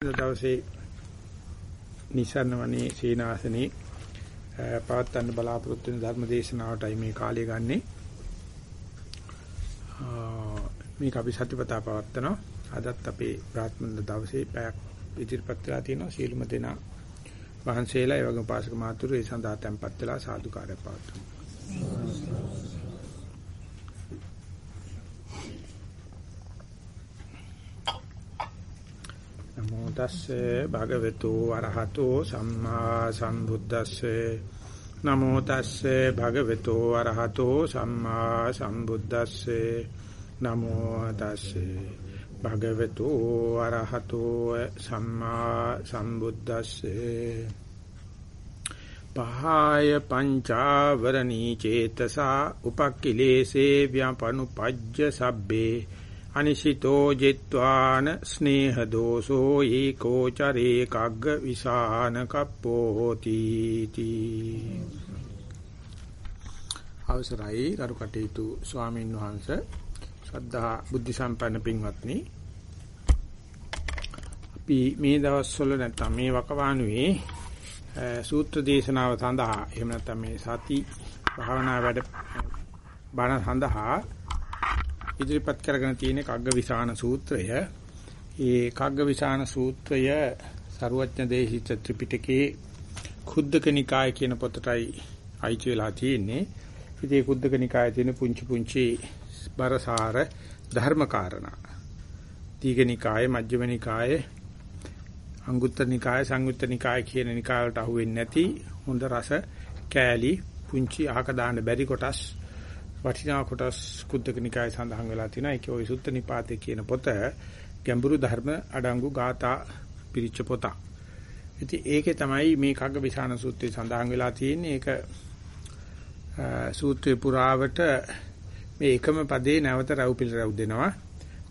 දවසේ නිසරණවනේ සීනාසනේ පවත්වන්න බලාපොරොත්තු වෙන ධර්ම දේශනාවටයි මේ කාලය ගන්නෙ. මේක අපි සතිපතා පවත්වනවා. අදත් අපේ ප්‍රාත්මන දවසේ පැයක් ඉදිරිපත් වෙලා තියෙනවා. සීලුම දෙනා වහන්සේලා ඒ වගේම පාසක මාතුරු ඒ සඳහා tempත් වෙලා සාදුකාරය පවත්වනවා. නමෝ තස්සේ භගවතු අරහතෝ සම්මා සම්බුද්දස්සේ. නමෝ තස්සේ භගවතු අරහතෝ සම්මා සම්බුද්දස්සේ. නමෝ තස්සේ භගවතු අරහතෝ සම්මා සම්බුද්දස්සේ. පහය පංචාවරණී චේතසා උපක්ඛිලේසේ ව්‍යපනුපජ්ජ සබ්බේ. අනිසිතෝ ජිත්වාන ස්නේහ දෝසෝ ඒකෝ චරේ කග්ග විසාන කප්පෝ හෝති තී අවසරයි කරු කටයුතු ස්වාමින් වහන්සේ. ශ්‍රද්ධා බුද්ධ සම්පන්න පින්වත්නි. අපි මේ දවස්වල නැත්නම් මේ වකවානුවේ සූත්‍ර දේශනාව සඳහා එහෙම නැත්නම් මේ සති භාවනා වැඩ බණ සඳහා ඉදිරිපත් කරගෙන තියෙන කග්ගවිසාන සූත්‍රය. ඒ කග්ගවිසාන සූත්‍රය ਸਰුවඥ දේශිත ත්‍රිපිටකයේ කුද්දක නිකාය කියන පොතටයි අයිති වෙලා තියෙන්නේ. ඉතින් කුද්දක නිකායේ තියෙන පුංචි පුංචි බරසාර ධර්මකාරණා. දීඝනිකාය, මජ්ක්‍ධිමනිකාය, අංගුත්තර නිකාය, සංයුත්ත නිකාය කියන නිකාය වලට අහු වෙන්නේ නැති හොඳ රස කෑලි පුංචි අහක දාන්න බැරි කොටස් වටිනා කොටස් කුද්දක නිකායේ සඳහන් වෙලා තියෙනවා. ඒකේ ওই සුත්ත නිපාතේ කියන පොත ගැඹුරු ධර්ම අඩංගු ගාථා පිරිච්ච පොත. ඉතින් ඒකේ තමයි මේ කග්ගවිසාන සූත්‍රයේ සඳහන් වෙලා තියෙන්නේ. ඒක සූත්‍රේ පුරාවට මේ එකම පදේ නැවත රව් පිළ රව් දෙනවා.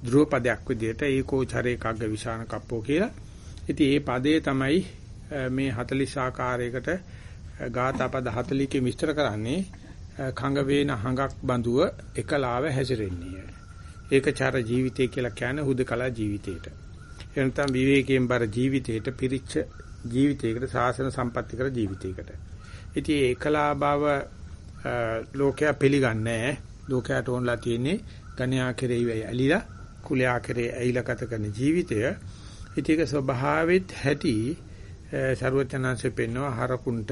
ධ්‍රුව පදයක් විදිහට ඒකෝ චරේ කග්ගවිසාන කප්පෝ කියලා. ඉතින් මේ පදේ තමයි මේ 40 ආකාරයකට ගාථා පද 40කින් විස්තර කරන්නේ. කඟ වේන හඟක් බඳුව එකලාව හැසිරෙන්නේ. ඒකචාර ජීවිතය කියලා කියන්නේ හුදකලා ජීවිතයට. එනතම් විවේකයෙන් බර ජීවිතයට පිරිච්ච ජීවිතයකට සාසන සම්පatti කර ජීවිතයකට. ඉතින් ඒ එකලා බව ලෝකයා පිළිගන්නේ ලෝකයට ඕනලා තියෙන්නේ ගණ්‍යා කෙරෙහි ඇලිලා කුලයා කෙරෙහි ඇයිලා ගත කරන ජීවිතය. ඉතින් ඒක ස්වභාවෙත් හැටි ਸਰවචනංශෙ පෙන්නවා හරකුන්ට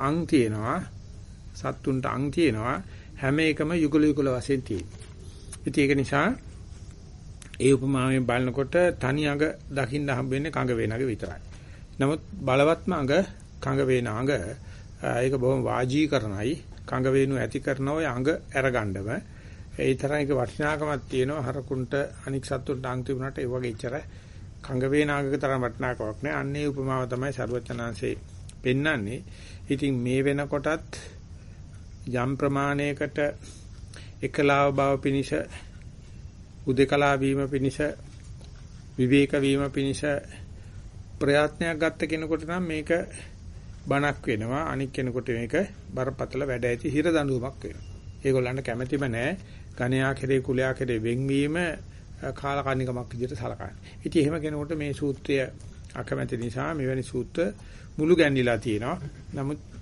අං තියෙනවා සත්තුන්ට අං තියෙනවා හැම එකම යුගල යුගල වශයෙන් තියෙනවා. ඉතින් ඒක නිසා ඒ උපමාවෙන් බලනකොට තනි අඟ දකින්න හම්බෙන්නේ කඟ වේනගේ විතරයි. නමුත් බලවත්ම අඟ කඟ වේන අඟ ඒක බොහොම වාජීකරණයි කඟ වේනු ඇති කරන ඔය අඟ අරගන්නම ඒ තරම් ඒක වටිනාකමක් තියෙනවා හරකුන්ට අනික් සත්තුන්ට අං තිබුණාට ඒ වගේ ඉච්චර කඟ වේන අඟක තරම් වටිනාකමක් නෑ. අන්නේ උපමාව තමයි ਸਰවචනාංශේ පෙන්වන්නේ. ඉතින් මේ වෙනකොටත් යම් ප්‍රමාණයකට එකලාව බව පිනිස උදේකලා වීම පිනිස විවේක වීම පිනිස ප්‍රයත්නයක් ගත්ත කෙනෙකුට නම් මේක බණක් වෙනවා අනික් කෙනෙකුට මේක බරපතල වැඩ ඇති හිර දඬුවමක් වෙනවා. ඒගොල්ලන්ට කැමැතිම නැහැ ගණයා කෙරේ කුලයා කෙරේ වෙන්වීම කාලකන්නිකමක් විදිහට සලකන්නේ. ඉතින් එහෙම කෙනෙකුට මේ සූත්‍රය අකමැති නිසා මෙවැනි සූත්‍ර මුළු ගැන්විලා තියෙනවා. නමුත්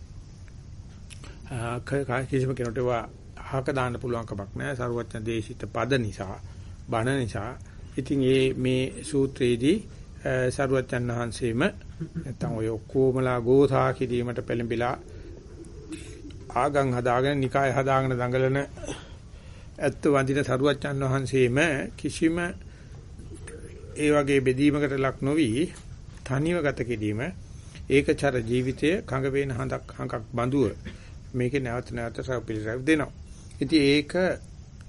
කිසිම කෙනෙකුට ඒවා අහක දාන්න පුළුවන් කමක් නැහැ. සරුවත්න දේශිත පද නිසා, බණ නිසා. ඉතින් මේ මේ සූත්‍රයේදී සරුවත්යන් වහන්සේම නැත්තම් ඔය ඔක්කොමලා ගෝසා කිරීමට පෙළඹිලා ආගම් හදාගෙන, නිකාය හදාගෙන දඟලන ඇත්ත වඳින සරුවත්යන් වහන්සේම කිසිම ඒ වගේ බෙදීමකට ලක් නොවි තනිව ගත කිරීම ඒකචර ජීවිතය කඟ වේන හඳක් හඟක් බඳුව මේකේ නැවත නැවත සපිලිරව දෙනවා. ඉතින් ඒක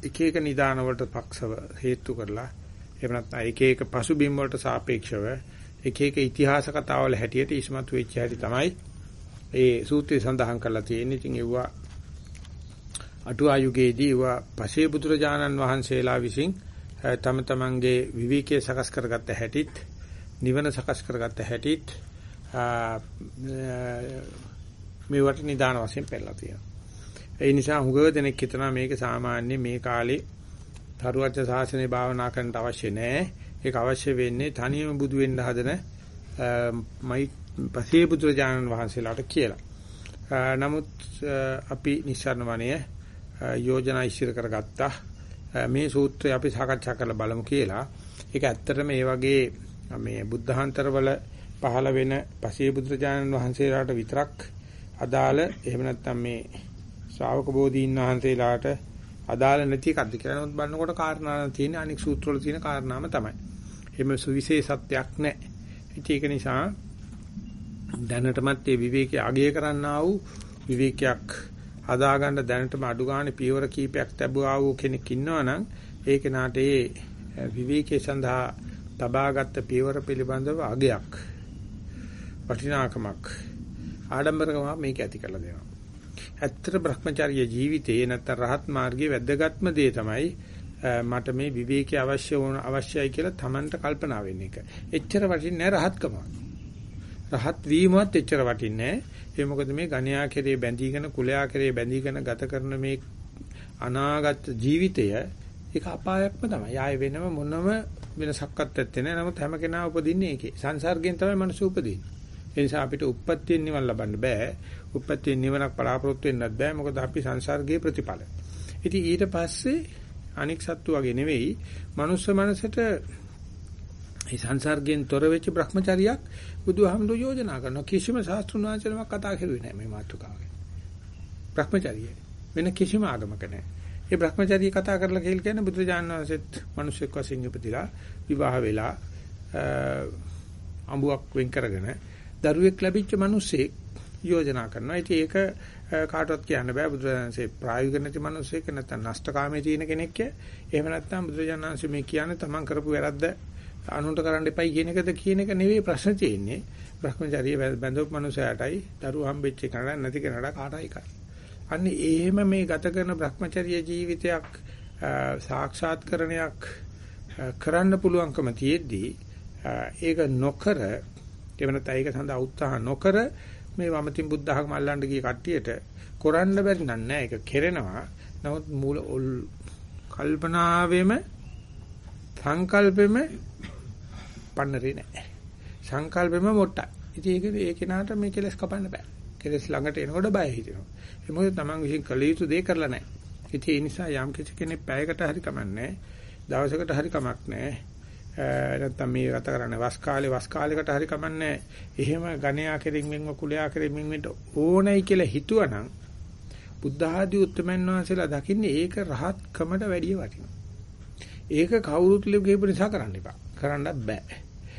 එක එක නිදාන වලට පක්ෂව හේතු කරලා එහෙම නැත්නම් එක එක පසුබිම් වලට සාපේක්ෂව එක එක ඉතිහාස කතාවල හැටියට ඉස්මතු වෙච්ච හැටි තමයි ඒ සූත්‍රය සඳහන් කරලා තියෙන්නේ. ඉතින් ඒවා අටුවා යුගයේදී ඒවා පසේ පුත්‍රජානන් වහන්සේලා විසින් තම තමන්ගේ විවිකේ සකස් කරගත්ත හැටිත් නිවන සකස් කරගත්ත හැටිත් මේවට නිදාන වශයෙන් පෙන්නලා තියෙනවා. ඒ නිසා හුඟව දෙනෙක් හිතනවා මේක සාමාන්‍ය මේ කාලේ තරුවච්ච සාසනේ භාවනා කරන්නට අවශ්‍ය නැහැ. ඒක අවශ්‍ය වෙන්නේ තනියම බුදු වෙන්න හදන මයි පසේ පුත්‍රජානන් වහන්සේලාට කියලා. නමුත් අපි නිස්සාරණ වනයේ යෝජනා ඉදිරි කරගත්තා. මේ සූත්‍රය අපි සාකච්ඡා කරලා බලමු කියලා. ඒක ඇත්තටම මේ වගේ මේ බුද්ධාන්තරවල පහළ වෙන පසේ පුත්‍රජානන් වහන්සේලාට විතරක් අදාළ එහෙම නැත්නම් මේ ශ්‍රාවක බෝධීන් වහන්සේලාට අදාළ නැති එකක්ද කියලා නමුත් බලනකොට කාරණා තියෙන අනික් සූත්‍රවල තියෙන කාරණාම තමයි. එහෙම සුවිශේෂත්වයක් නැහැ. ඒක නිසා දැනටමත් මේ විවේකයේ අගය කරන්නා වූ විවේකයක් හදාගන්න දැනටම අඩු ගන්න පියවර කීපයක් ලැබුවා වූ කෙනෙක් ඉන්නවනම් ඒ කෙනාට ඒ විවේකයේ සඳහා තබාගත් පියවර පිළිබඳව අගයක් වටිනාකමක් ආඩම්බරකමක් මේක ඇති කරලා දෙනවා. ඇත්තට Brahmacharya ජීවිතේ නැත්නම් රහත් මාර්ගයේ වැදගත්ම දේ තමයි මට මේ විවේකී අවශ්‍ය වුණ අවශ්‍යයි කියලා Tamanට කල්පනා වෙන එක. එච්චර වටින්නේ නැහැ රහත්කම. රහත් වීමවත් එච්චර වටින්නේ නැහැ. ඒ මොකද මේ ගණ්‍යා කෙරේ බැඳීගෙන කුලයා කෙරේ බැඳීගෙන ගත කරන මේ අනාගත ජීවිතය ඒක අපායක්ම තමයි. ආයේ වෙනම මොනම වෙනසක්වත් නැත්තේ නෑ. නමුත් හැම කෙනා උපදින්නේ ඒකේ. සංසර්ගයෙන් තමයි මනුස්ස උපදින්නේ. ඒ නිසා අපිට උප්පත්තියෙන් නිවන් ලබන්න බෑ. උප්පත්තියෙන් නිවනක් බලාපොරොත්තු වෙන්නත් බෑ. මොකද අපි සංසර්ගයේ ප්‍රතිඵල. ඉතින් ඊට පස්සේ අනික් සත්තු වගේ නෙවෙයි මනුස්ස මනසට මේ සංසර්ගයෙන් තොර වෙච්ච Brahmachariyak බුදුහාමුදුරු යෝජනා කරන කිසිම ශාස්ත්‍රුණ වංශනමක් කතා කරුවේ නැහැ මේ මාතෘකාවේ. Brahmacharya වෙන කිසිම ආගමක නැහැ. ඒ Brahmacharya කතා කරලා කියලා කියන්නේ බුදුජානක වහන්සේත් මිනිස්සෙක් වශයෙන් ඉපදිලා විවාහ වෙලා අඹුවක් වෙන් කරගෙන දරුවෙක් ලැබිච්ච මිනිස්සෙක් යෝජනා කරනවා. ඉතින් ඒක කාටවත් කියන්න බෑ බුදුරජාණන්සේ ප්‍රායෝගික නැති මිනිස්සෙක් නැත්නම් නෂ්ටකාමයේ තියෙන කෙනෙක්. එහෙම නැත්නම් බුදුරජාණන්සේ මේ කියන්නේ තමන් කරපු වැරද්ද අනුන්ට කරන්න එපයි කියන එකද කියන එක නෙවෙයි ප්‍රශ්න තියෙන්නේ. Brahmacharya බැඳපු මනුස්සයාටයි දරුවෝ හම්බෙච්ච කෙනාට නැති කෙනාට කාටයි එකයි. අන්න එහෙම මේ ගත කරන Brahmacharya ජීවිතයක් සාක්ෂාත්කරණයක් කරන්න පුළුවන්කම තියෙද්දී ඒක නොකර එවනත ඒක සඳහා උත්සාහ නොකර මේ වමතින් බුද්ධහම අල්ලන්න ගිය කට්ටියට කරන්න බැරි නෑ. ඒක කෙරෙනවා. නමුත් මූල කල්පනාවෙම සංකල්පෙම පන්නරේ නෑ. සංකල්පෙම මොට්ටයි. ඉතින් ඒක ඒ කෙනාට මේ කෙලස් කපන්න බෑ. කෙලස් ළඟට එනකොට බය හිතෙනවා. ඒ මොකද තමන් විසින් කළ යුතු දේ කරලා නෑ. ඉතින් ඒ නිසා යම් කිසි කෙනෙක් පැයකට හරි කමන්නේ දවසකට හරි කමක් නෑ. නැත්තම් මේ ගත කරන්නේ වස් කාලේ වස් කාලයකට හරි කමන්නේ එහෙම ගණයා කෙරින් මෙන්ව කුලයා කෙරින් මෙන්ව ඕනයි කියලා හිතුවනම් බුද්ධ ආදී උත්තමයන් වහන්සේලා දකින්නේ ඒක රහත්කමට වැඩිය වටිනවා. ඒක කවුරුත් ලියපු නිසා කරන්න එපා. කරන්න බෑ.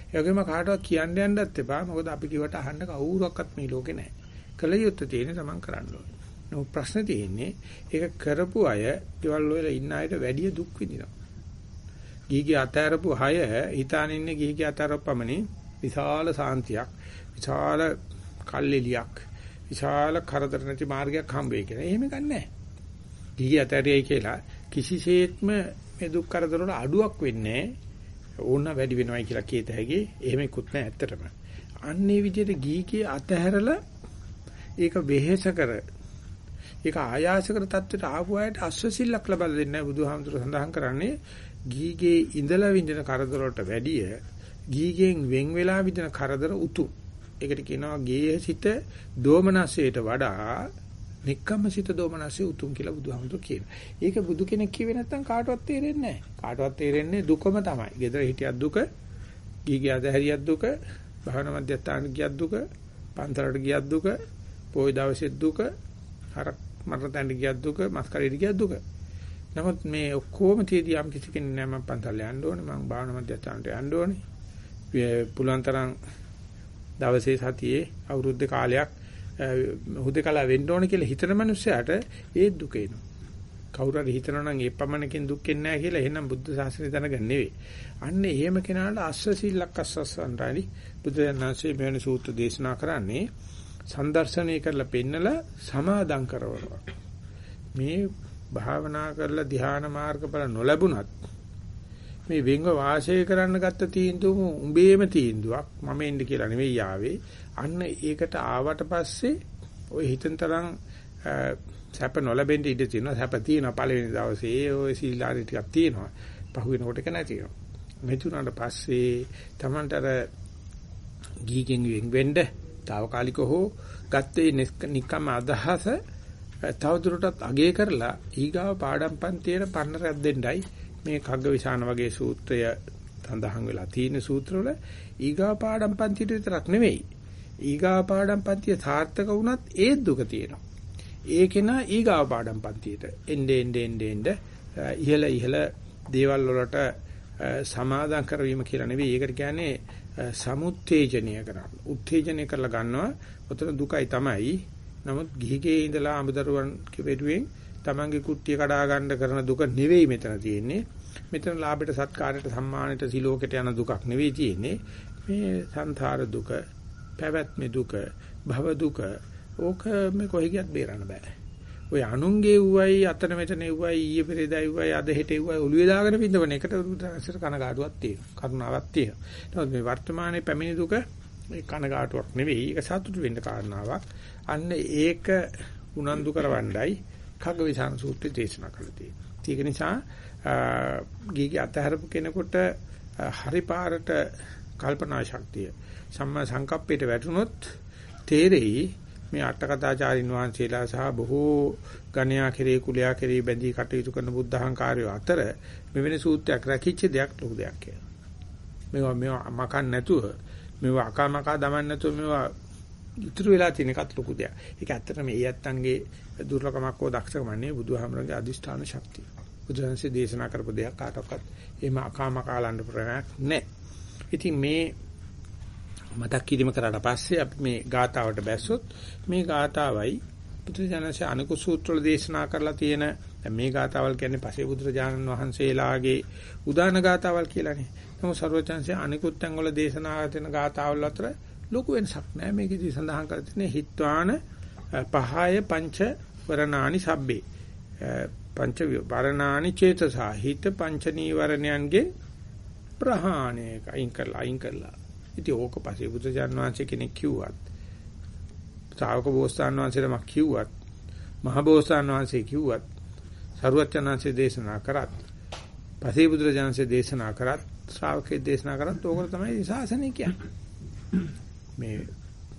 ඒ වගේම කාටවත් කියන්න යන්නත් එපා. මොකද අපි කිව්වට අහන්න කවුරක්වත් මේ ලෝකේ නැහැ. කල යුත්තේ තියෙන්නේ Taman කරන්න ඕනේ. නමුත් ප්‍රශ්නේ තියෙන්නේ ඒක කරපු අය, ඊවල වල ඉන්න අයට වැඩිය දුක් විඳිනවා. ගිහිගේ අතෑරපු 6 හිතාන ඉන්නේ ගිහිගේ අතෑරපමණින් විශාල සාන්තියක් විශාල කල්ලිලියක් විශාල කරදර නැති මාර්ගයක් හම්බ වෙයි කියලා. එහෙම ගන්නෑ. ගිහිගේ අතෑරියයි කියලා කිසිසේත්ම මේ දුක් කරදර වල අඩුවක් වෙන්නේ ඕන වැඩි වෙනවයි කියලා කියත හැකි. එහෙමකුත් නෑ ඇත්තටම. අන්නේ විදිහට ගිහිගේ අතහැරලා ඒක වෙහෙස කර ඒක ආයාස කර තත්ත්වයට ආපු අයට අස්වැසිල්ලක් ලබා දෙන්නේ බුදුහාමුදුර සඳහන් කරන්නේ ගීගේ ඉඳලා විඳින කරදර වලට වැඩිය ගීගෙන් වෙන් වෙලා විඳින කරදර උතු. ඒකට කියනවා ගේය සිත දෝමනසයට වඩා නික්කම සිත දෝමනසේ උතුම් කියලා බුදුහාමුදුරු කියනවා. ඒක බුදු කෙනෙක් කිව්වේ නැත්නම් කාටවත් තේරෙන්නේ නැහැ. කාටවත් තේරෙන්නේ දුකම තමයි. gedara හිටියක් දුක, ගීගේ අදහැරියක් දුක, භවන මධ්‍යස්ථාන ගියක් දුක, පන්තරට ගියක් දුක, පොයි දවසේ දුක, හරක් මරණ තැන්න ගියක් දුක, මස් කරේට ගියක් දුක. නමුත් මේ ඔක්කොම තියදී යම් කිසි කෙනෙක් නෑ මම පන්සල් යන්න ඕනේ මම භාවනා මධ්‍යස්ථානට යන්න ඕනේ පුළුවන් තරම් දවසේ සතියේ අවුරුද්ද කාලයක් හුදකලා වෙන්න ඕනේ කියලා හිතන මනුස්සයාට ඒ දුක එනවා කවුරු හරි හිතනවා නම් ඒ පමණකින් දුක් එන්නේ නැහැ කියලා එහෙනම් බුද්ධ ශාසනය දැනගන්න නෙවෙයි. අන්න එහෙම කෙනාට අස්සසීලක් අස්සසන්රාලි බුදුරජාණන්සේ මෙවැනි සූත්‍ර දේශනා කරන්නේ සම්දර්ශනය කරලා පෙන්නලා සමාදම් කරවනවා. මේ භාවනා කරලා ධ්‍යාන මාර්ගඵල නොලැබුණත් මේ වෙන්ව වාසය කරන්න ගත්ත තීන්දුවම උඹේම තීන්දුවක් මම එන්න කියලා නෙවෙයි ආවේ අන්න ඒකට ආවට පස්සේ ඔය හිතෙන් තරම් සැප නොලැබෙන්න ඉඩ තියෙනවා. සැප තියෙනවා පළවෙනි දවසේ ඔය සීලාරි ටිකක් තියෙනවා. පහු වෙනකොට ඒක නැති වෙනවා. මෙතුණාට පස්සේ Tamanට අර ගීගෙන් වෙන්න తాවකාලික හෝ ගත්තේ නිකම් අදහස තවදුරටත් අගය කරලා ඊගාව පාඩම් පන්තියේ පන්නරයක් දෙන්නයි මේ කග්ගවිසාන වගේ සූත්‍රය සඳහන් වෙලා තියෙන සූත්‍රවල ඊගා පාඩම් පන්තියට විතරක් නෙවෙයි. ඊගා පාඩම් පන්තිය සාර්ථක වුණත් ඒ දුක තියෙනවා. ඒකේන ඊගා පාඩම් පන්තියට එnde ende ende ende ඉහළ ඉහළ දේවල් වලට සමාදම් කරවීම කියලා නෙවෙයි. ඒකට කියන්නේ සමුත්තේජනය කරන්න. උත්තේජනය කරලා ගන්නවා. උතන දුකයි තමයි නමුත් ගිහිගේ ඉඳලා අමුදරුවන් කෙවෙරුවෙන් තමන්ගේ කුට්ටිය කඩා ගන්න කරන දුක නෙවෙයි මෙතන තියෙන්නේ. මෙතන ලාභයට සත්කාරයට සම්මානයට සිලෝකයට යන දුකක් නෙවෙයි තියෙන්නේ. මේ සංසාර දුක, පැවැත්මේ දුක, භව දුක ඕක මේ කොහෙ ගියත් බේරන්න බෑ. ඔය අනුන්ගේ උවයි අතන මෙතන උවයි ඊයේ පෙරේදා උවයි අද හෙට උවයි ඔළුවේ දාගෙන පින්නවන එකට උදාසර කනගාටුවක් තියෙනවා. කරුණාවක් තියෙනවා. නමුත් මේ වර්තමානයේ පැමිණි දුක මේ කනගාටුවක් නෙවෙයි. ඒක සතුටු වෙන්න කාරණාවක්. අන්න ඒක උනන්දු කරවණ්ඩයි කග්ගවිසාන සූත්‍රය දේශනා කළා තියෙනවා. ඒක නිසා ගීගේ අතහැරපු කෙනෙකුට හරි පාරට කල්පනා ශක්තිය සම්මා සංකප්පයට වැටුනොත් තේරෙයි මේ අටකථාචාරින් වහන්සේලා සහ බොහෝ ගණ්‍යා කෙරේ කුලයා කෙරේ බැඳී කටයුතු කරන බුද්ධහංකාරයෝ අතර මෙවැනි සූත්‍රයක් රැකිච්ච දෙයක් ලොකු දෙයක් කියලා. මේවා මේවා මකන්න නැතුව මේවා අකමකා දමන්න නැතුව මේවා ඉතුරු වෙලා තියෙන එකත් ලොකු දෙයක්. ඒක ඇත්තටම ඒ ඇත්තන්ගේ දුර්ලභමක් හෝ දක්ෂකම නෙවෙයි බුදුහාමරගේ අදිෂ්ඨාන ශක්තිය. බුදුහන්සේ දේශනා කරපු දෙයක් කාටවත් එහෙම අකාමකාලන්න ප්‍රණයක් නැහැ. ඉතින් මේ මතක් කිරීම කරාට පස්සේ අපි මේ ගාතාවට බැස්සොත් මේ ගාතාවයි බුදුජානක අනිකු සූත්‍රවල දේශනා කරලා තියෙන මේ ගාතාවල් කියන්නේ පසේ බුදුරජාණන් වහන්සේලාගේ උදාන ගාතාවල් කියලානේ. නමුත් ਸਰවචන්සේ අනිකුත් තැන්වල දේශනා කරන ගාතාවල් අතර ලොකු වෙනසක් නැහැ. මේකෙදි සඳහන් කර තියෙන්නේ හිත්වාන පහය පංච වරණානි සබ්බේ. පංච වරණානි චේතසා හිත පංච නීවරණයන්ගේ ප්‍රහාණය අයින් කරලා අයින් කරලා. ඉතින් ඕක පස්සේ බුදුජාන් වහන්සේ කෙනෙක් කිව්වත් ශ්‍රාවක බෝසතාන් වහන්සේලම කිව්වත් මහ බෝසතාන් වහන්සේ කිව්වත් සරුවචනාංශේ දේශනා කරත් පසේ බුදුරජාණන්සේ දේශනා කරත් ශ්‍රාවකේ දේශනා කරත් ඕකට තමයි ශාසනය කියන්නේ. මේ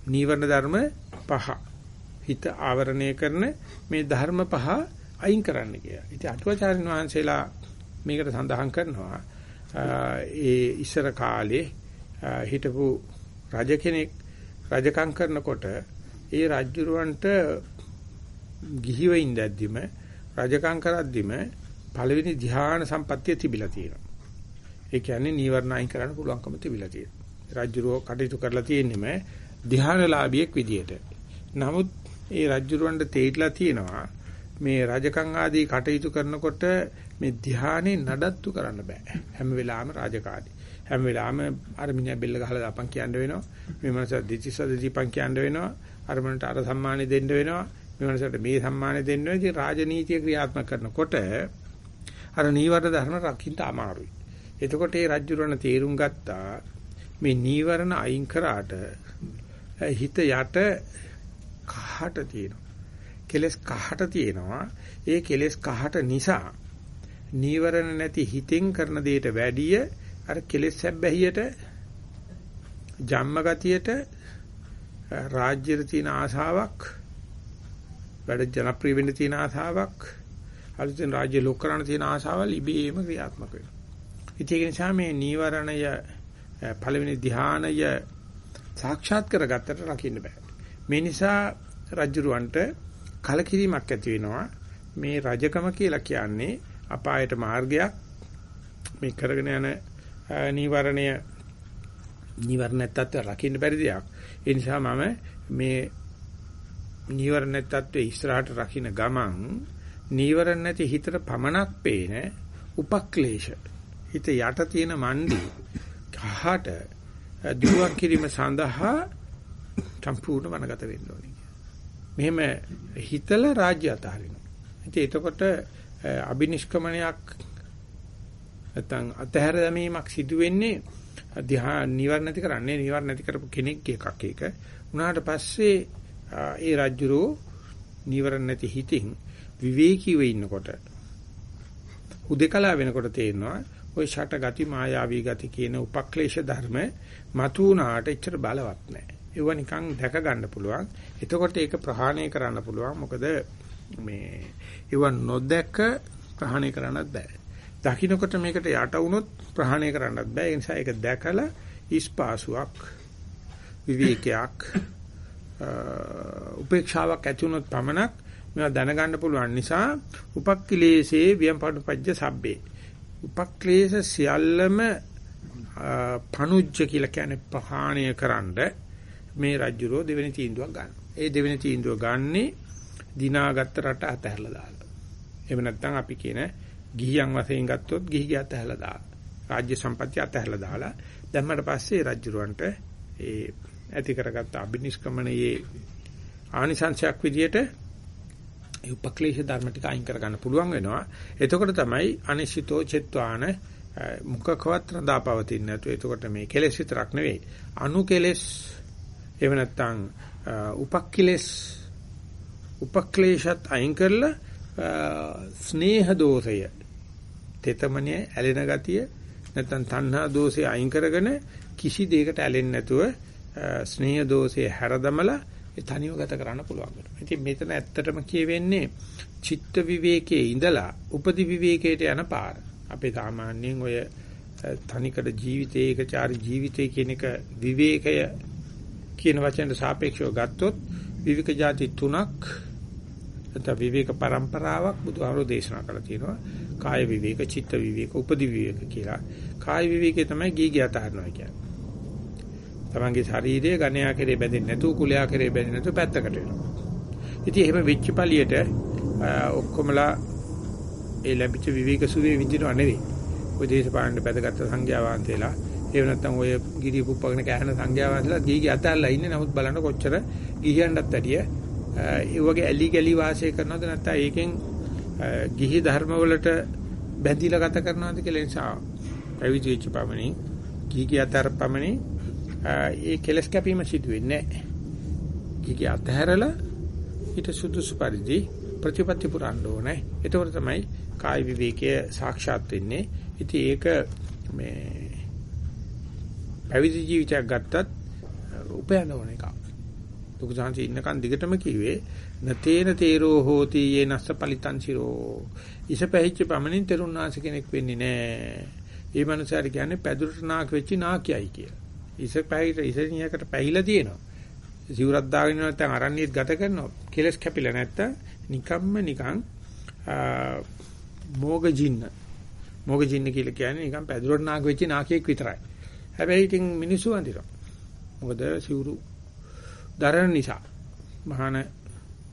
නීවරණ ධර්ම පහ හිත ආවරණය කරන මේ ධර්ම පහ අයින් කරන්න කියලා. ඉතින් අටුවාචාරින් වහන්සේලා මේකට සඳහන් කරනවා ඒ ඉස්සර කාලේ හිටපු රජ කෙනෙක් රජකම් කරනකොට ඒ රජුරවන්ට ගිහිව ඉඳද්දිම රජකම් කරද්දිම පළවෙනි ධ්‍යාන සම්පත්තිය තිබිලා තියෙනවා. ඒ කියන්නේ නීවරණ අයින් කරන්න පුළුවන්කම තිබිලා තියෙනවා. රජ්ජුරුව කටයුතු කරලා තියෙන්නේම ධ්‍යානලාභියෙක් විදියට. නමුත් ඒ රජ්ජුරුවන්ට තේරිලා තියෙනවා මේ රජකම් ආදී කටයුතු කරනකොට මේ ධ්‍යානෙ නඩත්තු කරන්න බෑ. හැම වෙලාවෙම රාජකාරී. හැම වෙලාවෙම අර මිනිහා බෙල්ල ගහලා දාපන් කියන්න වෙනවා. මේ මනස දිචිසද දීපන් කියන්න වෙනවා. අර මනට අර සම්මානෙ දෙන්න වෙනවා. මේ මනසට මේ සම්මානෙ දෙන්න වෙනවා. ඉතින් රාජනීතිය ක්‍රියාත්මක කරනකොට අර නීවරණ ධර්ම රකින්න අමාරුයි. එතකොට ඒ රජ්ජුරුවන තේරුම් ගත්තා මේ නීවරණ අයින් කරාට හිත යට කහට තියෙනවා. කෙලස් කහට තියෙනවා. ඒ කෙලස් කහට නිසා නීවරණ නැති හිතෙන් කරන දෙයට වැඩිය අර කෙලස් හැබ්බැහියට ජම්ම ගතියට රාජ්‍යර තියෙන ආසාවක් වැඩ ජනප්‍රිය වෙන්න තියෙන ආසාවක් අලුතෙන් රාජ්‍ය ලොක් කරන්න තියෙන ආසාවල් ඉබේම ක්‍රියාත්මක වෙනවා. ඒක නිසා මේ නීවරණය පළවෙනි ධානය සාක්ෂාත් කරගත්තට රකින්න බෑ. මේ නිසා රජුරවන්ට කලකිරීමක් ඇති වෙනවා. මේ රජකම කියලා කියන්නේ අපායට මාර්ගයක්. මේ කරගෙන යන නීවරණය නීවරණ තත්ත්ව රකින්න බැරි දෙයක්. ඒ නිසා මම මේ නීවරණ තත්ත්වේ ඉස්සරහට රකින්න ගමන් නීවරණ නැති හිතට පමණක් පේන උපක්ලේශ හිත යට තියෙන මණ්ඩි කහට දිනුවක් කිරීම සඳහා සම්පූර්ණ වනගත වෙන්න ඕනේ. මෙහෙම හිතල රාජ්‍ය අතහරිනවා. ඉතින් එතකොට අබිනිෂ්ක්‍මණයක් නැත්නම් අතහැර දැමීමක් සිදු වෙන්නේ ධ්‍යා නිවර්ණ නැති කරන්නේ නිවර්ණ නැති කරපු කෙනෙක්ගේ එකක් ඒක. උනාට පස්සේ ඒ රාජ්‍යරෝ නිවර්ණ නැති හිතින් විවේකීව ඉන්නකොට හුදේකලා වෙනකොට තේරෙනවා ওই ෂට ගති මායාවී ගති කියන උපක්ලේශ ධර්ම මතුණාට එච්චර බලවත් නැහැ. ඒව නිකන් දැක ගන්න පුළුවන්. එතකොට ඒක ප්‍රහාණය කරන්න පුළුවන්. මොකද මේ ඒව නොදැක ප්‍රහාණය කරන්නත් බෑ. දකින්නකොට මේකට යට වුණොත් ප්‍රහාණය කරන්නත් බෑ. ඒ නිසා ඒක දැකලා ඉස්පාසුවක් විවේකයක් උපේක්ෂාවක් ඇති වුණොත් පමණක් මේවා දැනගන්න පුළුවන් නිසා උපක්ඛිලේසේ වියම්පඩුපජ්ජ සබ්බේ උපක්ලේශ සියල්ලම පනුජ්ජ කියලා කියන්නේ ප්‍රහාණය කරන්න මේ රජුරෝ දෙවෙනි තීන්දුවක් ගන්න. ඒ දෙවෙනි තීන්දුව ගන්නේ දිනාගත්ත රට අතහැරලා දාලා. එහෙම නැත්නම් අපි කියන ගිහියන් වශයෙන් ගත්තොත් ගිහිගේ අතහැරලා දාලා. රාජ්‍ය සම්පත්‍ය අතහැරලා දාලා දැම්මට පස්සේ රජුරවන්ට ඒ ඇති කරගත්ත අබිනිෂ්ක්‍මණයේ ආනිසංශයක් විදියට ඒ උපක්ලේශ ධර්ම ටික අයින් කරගන්න පුළුවන් වෙනවා. එතකොට තමයි අනිශ්චිතෝ චත්වාන මුඛකවත් රඳාපවතින්නේ නැතු. එතකොට මේ කෙලෙස් විතරක් නෙවෙයි. අනු කෙලෙස් එහෙම නැත්නම් උපක්ඛිලෙස් උපක්ලේශත් අයින් කරලා ස්නේහ දෝෂය තෙතමනේ ඇලෙන ගතිය නැත්නම් තණ්හා දෝෂය අයින් කරගෙන කිසි දෙයකට ඇලෙන්නේ නැතුව ස්නේහ දෝෂය හැරදමලා ඒ තනිව ගත කරන්න පුළුවන් වෙනවා. ඉතින් මෙතන ඇත්තටම කියවෙන්නේ චිත්ත විවේකයේ ඉඳලා උපදි විවේකයට යන පාර. අපේ සාමාන්‍යයෙන් ඔය තනිකර ජීවිතයේ ඒකචාරී ජීවිතය කියන එක විවේකය කියන වචනට සාපේක්ෂව ගත්තොත් විවික જાති තුනක් නැත්නම් විවේක પરම්පරාවක් බුදුහාරෝ දේශනා කරලා තියෙනවා. කාය විවේක, චිත්ත විවේක, උපදි විවේක කියලා. කාය විවේකේ තමයි ගීගය අතහරිනවා කියන්නේ. තමන්ගේ ශරීරය ගණයා කෙරේ බැඳෙන්නේ නැතුව කුලයා කෙරේ බැඳෙන්නේ නැතුව පැත්තකට වෙනවා. ඉතින් එහෙම වෙච්ච පළියට ඔක්කොමලා ඒ ලැබිච්ච විවේක සුවේ විඳිනව නෙවෙයි. ඔය දේශපාලන බැදගත් සංඝයා වහන්සේලා එහෙම නැත්නම් ඔය ගිරිය පුප්පගෙන කෑහන සංඝයා වහන්සේලා ගීගේ අතල්ලා ඉන්නේ. නමුත් බලන්න කොච්චර ගිහියන්ටත් වැඩිය ඒ වගේ ඇලි ගලි වාසය කරනවද නැත්නම් ඒකෙන් ගිහි ධර්ම වලට බැඳිලා ගත කරනවද කියලා නිසා පැවිදි වෙච්ච පමණින් ගිහිගේ අතර පමණින් ඒ කෙලස් කැපීම සිදු වෙන්නේ නැහැ. කීකේ අතහැරලා ඊට සුදුසු පරිදි ප්‍රතිපත්ති පුරන්න ඕනේ. ඒතකොට තමයි කාය විවේකයේ සාක්ෂාත් වෙන්නේ. ඉතින් ඒක මේ පැවිදි ජීවිතයක් ගත්තත් උපයන ඕන එකක්. ලොකු සංසි ඉන්නකන් දිගටම කිව්වේ නතේන තේරෝ හෝති යේනස්ස පලිතං සිරෝ. ඉස පැහිච්ච පමණින් තරුණාස කෙනෙක් වෙන්නේ නැහැ. ඒ මනුස්සයාට කියන්නේ පැදුරට නාක වෙච්ච නාකියයි කියලා. ඉස පැහිට ඉසනියකට පැහිලා තියෙනවා. සිවුරක් දාගෙන නැත්නම් අරණියත් ගත කරනවා. කෙලස් කැපිලා නැත්තම් නිකම්ම නිකන් මෝග ජින්න. මෝග ජින්න කියලා කියන්නේ නිකන් පැදුරට නාග වෙච්ච නාකියෙක් විතරයි. හැබැයි ඉතින් මිනිස්සු අඳිනවා. මොකද සිවුරු දරන නිසා. මහාන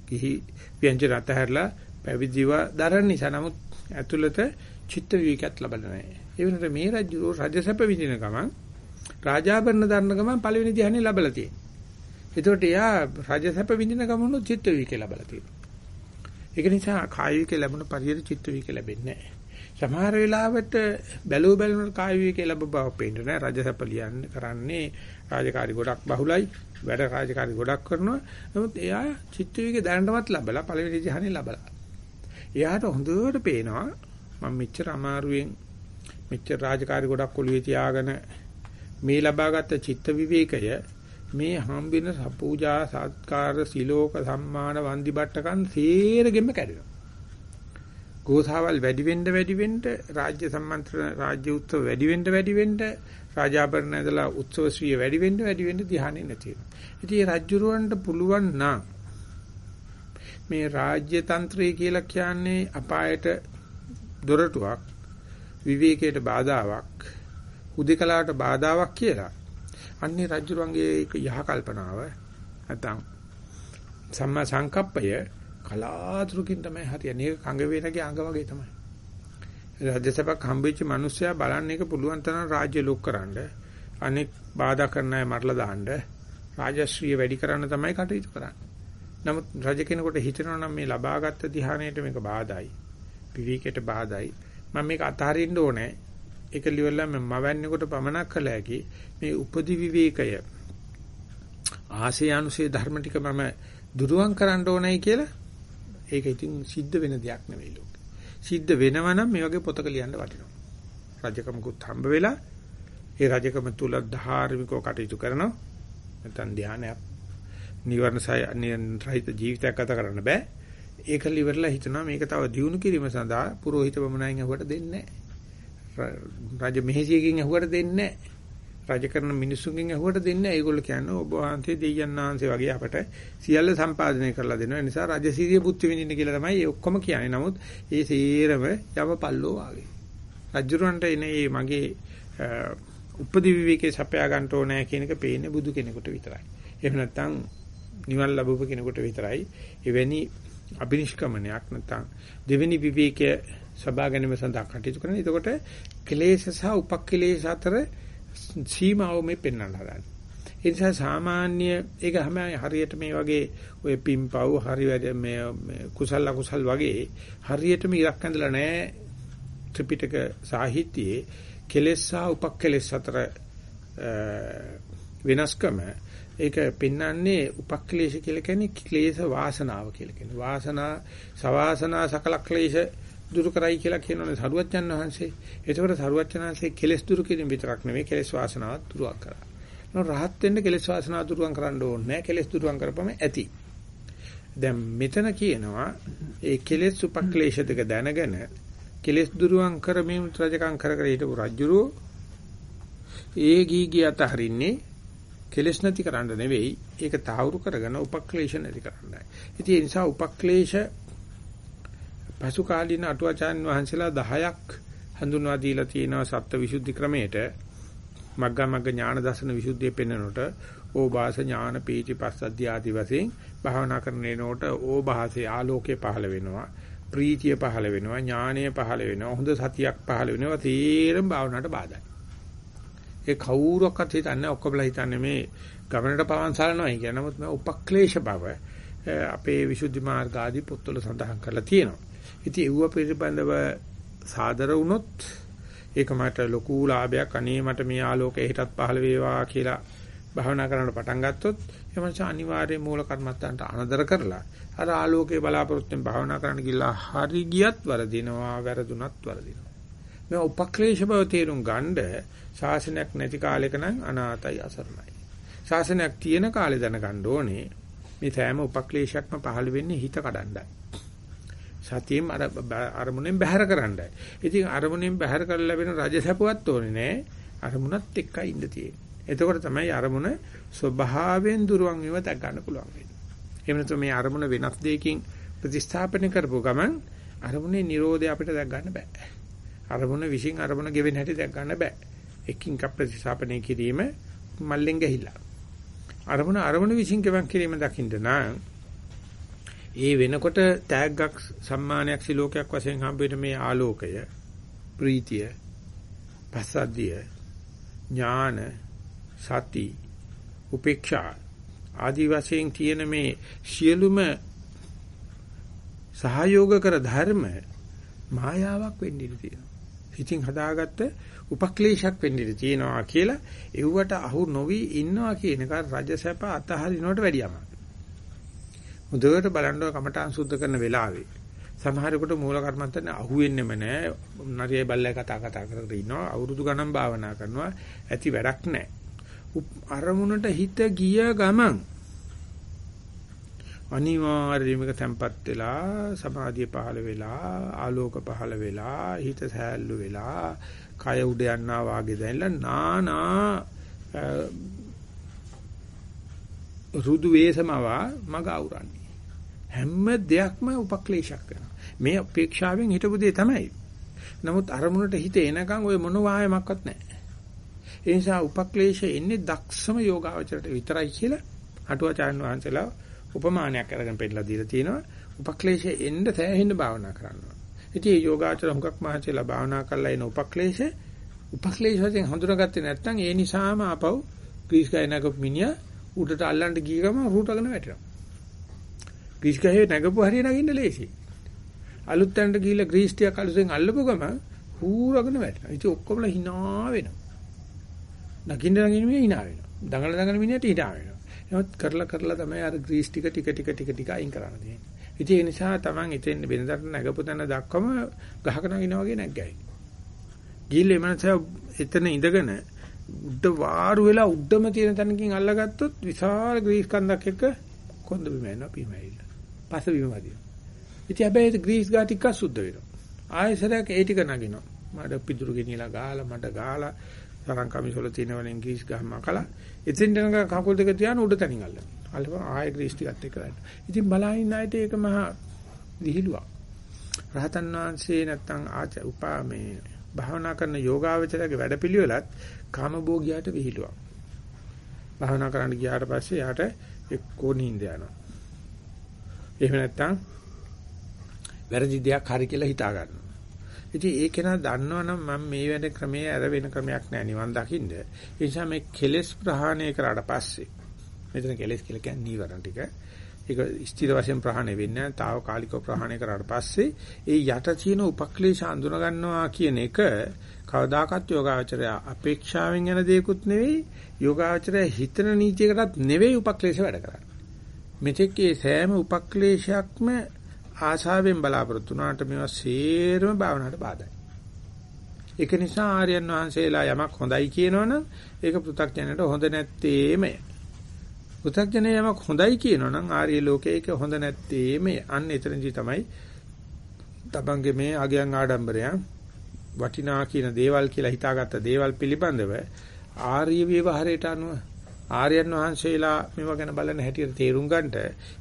කිහි ව්‍යංජන අතහැරලා පැවිදිව දරන නිසා. නමුත් ඇතුළත චිත්ත විවේකයක් ලබන්නේ නැහැ. ඒ වෙනකොට මේ රජු රජසැප විඳින ගමන් රාජාභරණ දරන ගමන් පළවෙනි ධ්‍යානෙ ලැබලා තියෙනවා. ඒතකොට එයා රාජසැප විඳින ගමනොත් චිත්ත විකේ ලැබලා තියෙනවා. ඒක නිසා කාය විකේ ලැබුණ පරිදි චිත්ත විකේ ලැබෙන්නේ නැහැ. සමහර වෙලාවට බැලුව බැලුන කාය විකේ ලැබ බව පේන්නේ නැහැ. රාජසැප ලියන්නේ කරන්නේ රාජකාරි ගොඩක් බහුලයි. වැඩ රාජකාරි ගොඩක් කරනවා. නමුත් එයා චිත්ත විකේ දැනටමත් ලැබලා පළවෙනි ධ්‍යානෙ ලැබලා. එයාට හොඳට පේනවා මම මෙච්චර අමාරුවෙන් මෙච්චර රාජකාරි ගොඩක් ඔළුවේ තියාගෙන මේ ලබාගත් චිත්ත විවේකය මේ හම්බෙන සපූජා සත්කාර සිලෝක සම්මාන වන්දි බට්ටකන් සේරගෙම කැඩෙනවා. ගෝසාවල් වැඩි වෙන්න වැඩි වෙන්න රාජ්‍ය සම්මන්ත්‍රණ රාජ්‍ය උත්සව වැඩි වෙන්න වැඩි වෙන්න රාජාභරණ ඇදලා උත්සව ශ්‍රිය වැඩි වෙන්න වැඩි වෙන්න ධ්‍යානෙ නැති වෙනවා. ඉතින් මේ රජුරවන්ට පුළුවන් නම් මේ රාජ්‍ය තන්ත්‍රය කියලා කියන්නේ අපායට දොරටුවක් විවේකයට බාධාවක් උදේකලාවට බාධාවක් කියලා. අන්නේ රජුරන්ගේ යහ කල්පනාව නැත්නම් සම්මා සංකප්පය කලාතුරකින් තමයි හරියන්නේ. ඒක කඟ වේනගේ අඟ වගේ තමයි. රජසභාවක් හම්බෙච්ච මිනිස්සයා බලන්න එක පුළුවන් තරම් රාජ්‍ය ලොක් කරන්න අනෙක් බාධා කරන අය මරලා දාන්න රාජශ්‍රීය වැඩි කරන්න තමයි කටයුතු කරන්නේ. නමුත් රජ කෙනෙකුට හිතෙනවා නම් මේ ලබාගත් ධ්‍යානයට මේක බාධායි. විවේකයට බාධායි. මම මේක අතහරින්න ඕනේ. ඒක liverලා මම මවන්නේකොට පමනක් කළ හැකි මේ උපදි විවේකය ආසේ අනුසේ ධර්ම ටික මම දුරුවන් කරන්න ඕනයි කියලා ඒක ඉතින් සිද්ධ වෙන දෙයක් නෙවෙයි ලෝකෙ. සිද්ධ වෙනවා නම් මේ වගේ පොතක ලියන්න වටිනවා. රජකමකුත් හම්බ වෙලා ඒ රජකම තුල ධාර්මිකව කටයුතු කරනවා. නැත්නම් ධානයක් නිවර්ණ සය රහිත ජීවිතයක් ගත කරන්න බෑ. ඒක liverලා හිතනවා මේක තව දියුණු කිරීම සඳහා පුරোহিত බමුණයින් අහුවට දෙන්නේ නැහැ. රජ මෙහෙසියකින් අහුවට දෙන්නේ නැහැ. රජ කරන මිනිසුන්ගෙන් අහුවට දෙන්නේ නැහැ. ඒගොල්ලෝ කියන්නේ ඔබ වහන්සේ දෙයයන් ආංශේ වගේ අපට සියල්ල සම්පාදනය කරලා දෙනවා. ඒ නිසා රජසිරිය බුද්ධ විඳින්න කියලා තමයි ඒ ඔක්කොම කියන්නේ. නමුත් ඒ සේරම යව පල්ලෝ වාගේ. රජුරන්ට එනේ මගේ උපදි විවේකේ සපයා ගන්න ඕනෑ කියන එක පේන්නේ බුදු කෙනෙකුට විතරයි. එහෙම නැත්නම් නිවන් ලැබුව කෙනෙකුට විතරයි එවැනි අබිනිෂ්ක්‍මණයක් නැත්නම් දෙවෙනි විවේකයේ සබා ගැනීම සඳහා කටයුතු කරන. එතකොට කෙලේශ සහ උපක්ඛලේශ අතර සීමාව මේ පෙන්වන්න හදන්නේ. ඒ නිසා සාමාන්‍ය ඒක හැම හරියට මේ වගේ ඔය පිම්පව් හරි වැඩ මේ කුසල අකුසල් වගේ හරියටම ඉරක් ඇඳලා නැහැ ත්‍රිපිටක සාහිත්‍යයේ කෙලෙස් සහ උපක්කලෙස් අතර වෙනස්කම ඒක පෙන්වන්නේ උපක්ලේශ කියලා කියන්නේ ක්ලේශ වාසනාව කියලා කියනවා. වාසනා සවාසනා සකල ක්ලේශ දුරු කරයි කියලා කියනවානේ සරුවච්චන් වහන්සේ. ඒකවල සරුවච්චන් වහන්සේ කෙලෙස් දුරු කිරීම විතරක් නෙවෙයි කෙලෙස් වාසනාවත් දුරුවක් කරා. නෝ රහත් වෙන්න කෙලෙස් වාසනාව දුරුවන් කරන්න ඕනේ නැහැ. කෙලෙස් දුරුවන් කරපම ඇති. දැන් මෙතන කියනවා ඒ කෙලෙස් උපක්ලේශ දෙක දැනගෙන කෙලෙස් දුරුවන් කරමින් රජකම් කර කර හිටපු රජුරෝ ඒ ගීගිය අතහරින්නේ කෙලෙස් නැති කරන්න නෙවෙයි ඒක තාවුරු කරගෙන උපක්ලේශ නැති කරන්නයි. ඉතින් ඒ නිසා උපක්ලේශ පසු කාලීන අටුවාචාන් වහන්සේලා 10ක් හඳුන්වා දීලා තියෙනවා සත්ත්ව විසුද්ධි ක්‍රමයට. මග්ගා මග්ග ඥාන දර්ශන විසුද්ධිය පෙන්වනකොට ඕභාස ඥාන පීති පස්සද්ධිය ආදි වශයෙන් භාවනා කරනේනකොට ඕභාසයේ ආලෝකය පහළ වෙනවා ප්‍රීතිය පහළ වෙනවා ඥානය පහළ වෙනවා හොඳ සතියක් පහළ වෙනවා තීරම් භාවනාවට බාධායි. ඒ කවුරක්වත් හිතන්නේ ඔක්කොමලා හිතන්නේ මේ ගමනට පවන් සලනවායි කියන නමුත් මේ උපක්ලේශ බව අපේ විසුද්ධි මාර්ග ආදී පොත්වල සඳහන් කරලා තියෙනවා. ඉතින් ඒව පිළිබඳව සාදර වුණොත් ඒක මට ලොකු ලාභයක්. අනේ මට මේ ආලෝකය හිටත් පහළ වේවා කියලා භාවනා කරන්න පටන් ගත්තොත් එමන්ස අනිවාර්යයෙන් මූල කර්මත්තන්ට අනදර කරලා අර ආලෝකයේ බලාපොරොත්තුෙන් භාවනා කරන්න ගිහලා හරි ගියත් වරදිනවා වැරදුනත් වරදිනවා. මේ උපක්ලේශ බව තේරුම් ගන්න ශාසනයක් නැති කාලෙක නම් අනාතයි අසරණයි. ශාසනයක් තියෙන කාලේ දැනගන්න ඕනේ මේ සෑම උපක්ලේශයක්ම පහළ වෙන්නේ හිත කඩන්නයි සතියෙන් අර අරමුණෙන් බැහැර කරන්නයි. ඉතින් අරමුණෙන් බැහැර කරලා ලැබෙන රජසැපුවත් ඕනේ නෑ. අරමුණත් එක්කයි ඉඳ තියෙන්නේ. එතකොට තමයි අරමුණ ස්වභාවයෙන් දුරවන් වීම දැක් ගන්න පුළුවන් වෙන්නේ. එහෙම නැත්නම් මේ අරමුණ වෙනස් දෙයකින් ප්‍රතිස්ථාපනය කරපුව ගමන් අරමුණේ Nirodha අපිට දැක් ගන්න බෑ. අරමුණ විශ්ින් අරමුණ ගෙවෙන හැටි දැක් ගන්න බෑ. එකින් කප් ප්‍රතිස්ථාපනය කිරීම මල්ලෙන් ගහිලා. අරමුණ අරමුණ විශ්ින් ගෙවන් කිරීම දකින්න නම් ඒ වෙනකොට තෑග්ගක් සම්මානයක් සිලෝකයක් වශයෙන් හම්බෙන්න මේ ආලෝකය ප්‍රීතිය පසද්දිය ඥාන සති උපේක්ෂා ආදි වශයෙන් තියෙන මේ සියලුම සහයෝග කර ධර්ම මායාවක් වෙන්න ඉඩ තියෙනවා. හිතින් හදාගත්ත උපක්ලේශයක් වෙන්න ඉඩ තියෙනවා කියලා එව්වට අහු නොවි ඉන්නවා කියන එක රජසැප අතහරිනවට වැඩියම. හොඳට බලන්න කමඨාන් සුද්ධ කරන වෙලාවේ සමහරෙකුට මූල කර්මන්තනේ අහුවෙන්නෙම නැහැ. නරියයි බල්ලයි කතා කතා කරගෙන ඉන්නවා. අවුරුදු ගණන් භාවනා කරනවා. ඇති වැඩක් නැහැ. අරමුණට හිත ගිය ගමන් අනිවාර්යයෙන්ම තැම්පත් වෙලා සමාධිය පහළ වෙලා ආලෝක පහළ වෙලා හිත සෑල්ලු වෙලා කය උඩ යනවා වාගේ දැනලා නානා රුදු වේසමවා මග අවරන්නේ හැම දෙයක්ම උපක්ලේශයක් වෙනවා මේ අපේක්ෂාවෙන් හිටපු දේ තමයි නමුත් අරමුණට හිත එනකන් ওই මොන වායමක්වත් නැහැ ඒ නිසා උපක්ලේශය එන්නේ දක්ෂම යෝගාවචරයට විතරයි කියලා අටුවාචාර්ය වහන්සේලා උපමානයක් අරගෙන පෙන්නලා දීලා තියෙනවා. උපක්ලේශය එන්න තැහෙන්න භාවනා කරනවා. ඉතින් මේ යෝගාචර හුඟක් මහන්සියලා භාවනා කරලා එන උපක්ලේශ උපක්ලේශ වශයෙන් හඳුනාගත්තේ නැත්නම් ඒ නිසාම ආපහු ග්‍රීස් ගහේ නැගපු මිනිහා උඩට අල්ලන්න ගිය ගම රූටගෙන වැටෙනවා. ග්‍රීස් ගහේ නැගපු හරිය නගින්න ලේසි. අලුත් තැනට ගිහිල්ලා ග්‍රීස් ටික අලුතෙන් අල්ලපු ගම හූරගෙන වැටෙනවා. ඉතින් ඔක්කොමලා hina වෙනවා. නගින්න නගින්න මිනිහ hina වෙනවා. දඟල දඟල මිනිහට hina වෙනවා. එහෙනම් කරලා කරලා තමයි අර ග්‍රීස් ටික ටික ටික ටික ටික අයින් කරන්න තියෙන්නේ. ඉතින් ඒ නිසා Taman ඉතින් වෙනදට නැගපු තැන දක්වම ගහක නගිනා වගේ නැග්ගයි. ගිහිල්ලා මනස එතන ඉඳගෙන උඩ වාරු වෙලා උඩම තියෙන තැනකින් අල්ලගත්තොත් විශාල ග්‍රීස් කන්දක් එක්ක කොන්ද බිම යනවා බිම ඇවිල්ලා. පස බිම වදිනවා. ඉතින් හැබැයි ග්‍රීස් ගා ටිකක් සුද්ධ වෙනවා. ආයෙසරයක් ඒ ටික නගිනවා. මඩ පිදුරු ගෙනියලා ගාලා මඩ ගාලා තරං කමිසොල තියෙනවනේ ග්‍රීස් ගහම කලා. එතෙන් යනක කකුල් දෙක තියාන උඩ තනින් අල්ලනවා. අල්ලපුවා ආයෙ ග්‍රීස් ටිකත් එක්ක ගන්න. ඉතින් බලහින්න ආයෙත් ඒක මහා විහිළුවක්. රහතන් වහන්සේ නැත්තම් ආච උපා මේ භාවනා කරන යෝගාවචරයේ වැඩපිළිවෙලත් කාමභෝගියාට විහිළුවක්. භාවනා කරන්න ගියාට පස්සේ යාට එක්කෝ නිින්ද යනවා. එහෙම නැත්තම් වැරදි දෙයක් හරි කියලා හිතා ගන්නවා. ඉතින් ඒක නා දන්නවනම් මම මේ වෙන ක්‍රමයේ අර වෙන ක්‍රමයක් නෑ නිවන් දකින්න. ඒ නිසා මේ කෙලෙස් ප්‍රහාණය කරාට පස්සේ මෙතන කෙලෙස් කියලා කියන්නේ නීවරණ ටික. ඒක ස්ථිර වශයෙන් ප්‍රහාණය වෙන්නේ නැහැ. తాවකාලිකව ප්‍රහාණය කරාට පස්සේ ඒ යට තියෙන උපක්ලේශ අඳුන ගන්නවා කියන එක කවදාකවත් යෝගාචරය අපේක්ෂාවෙන් යන දෙයක්ුත් නෙවෙයි යෝගාචරය හිතන නීතියකටත් නෙවෙයි උපක්ලේශ වැඩ කරන්නේ. මෙතෙක්ේ සෑම උපක්ලේශයක්ම ආශාවෙන් බලාපොරොත්තු වුණාට මේවා සේරම භාවනාවට බාධායි. ඒක නිසා ආර්යයන් වහන්සේලා යමක් හොඳයි කියනවනම් ඒක පෘථග්ජනයට හොඳ නැත්තේමය. පෘථග්ජනය යමක් හොඳයි කියනවනම් ආර්ය ලෝකයේ ඒක හොඳ නැත්තේමය. අන්න එතනදී තමයි තබංගේ මේ අගයන් ආඩම්බරයන් වටිනා කියන දේවල් කියලා හිතාගත්ත දේවල් පිළිබඳව ආර්ය විවහාරයට අනුව ආර්යයන් වහන්සේලා මේවා ගැන බලන හැටියට තේරුම් ගන්නට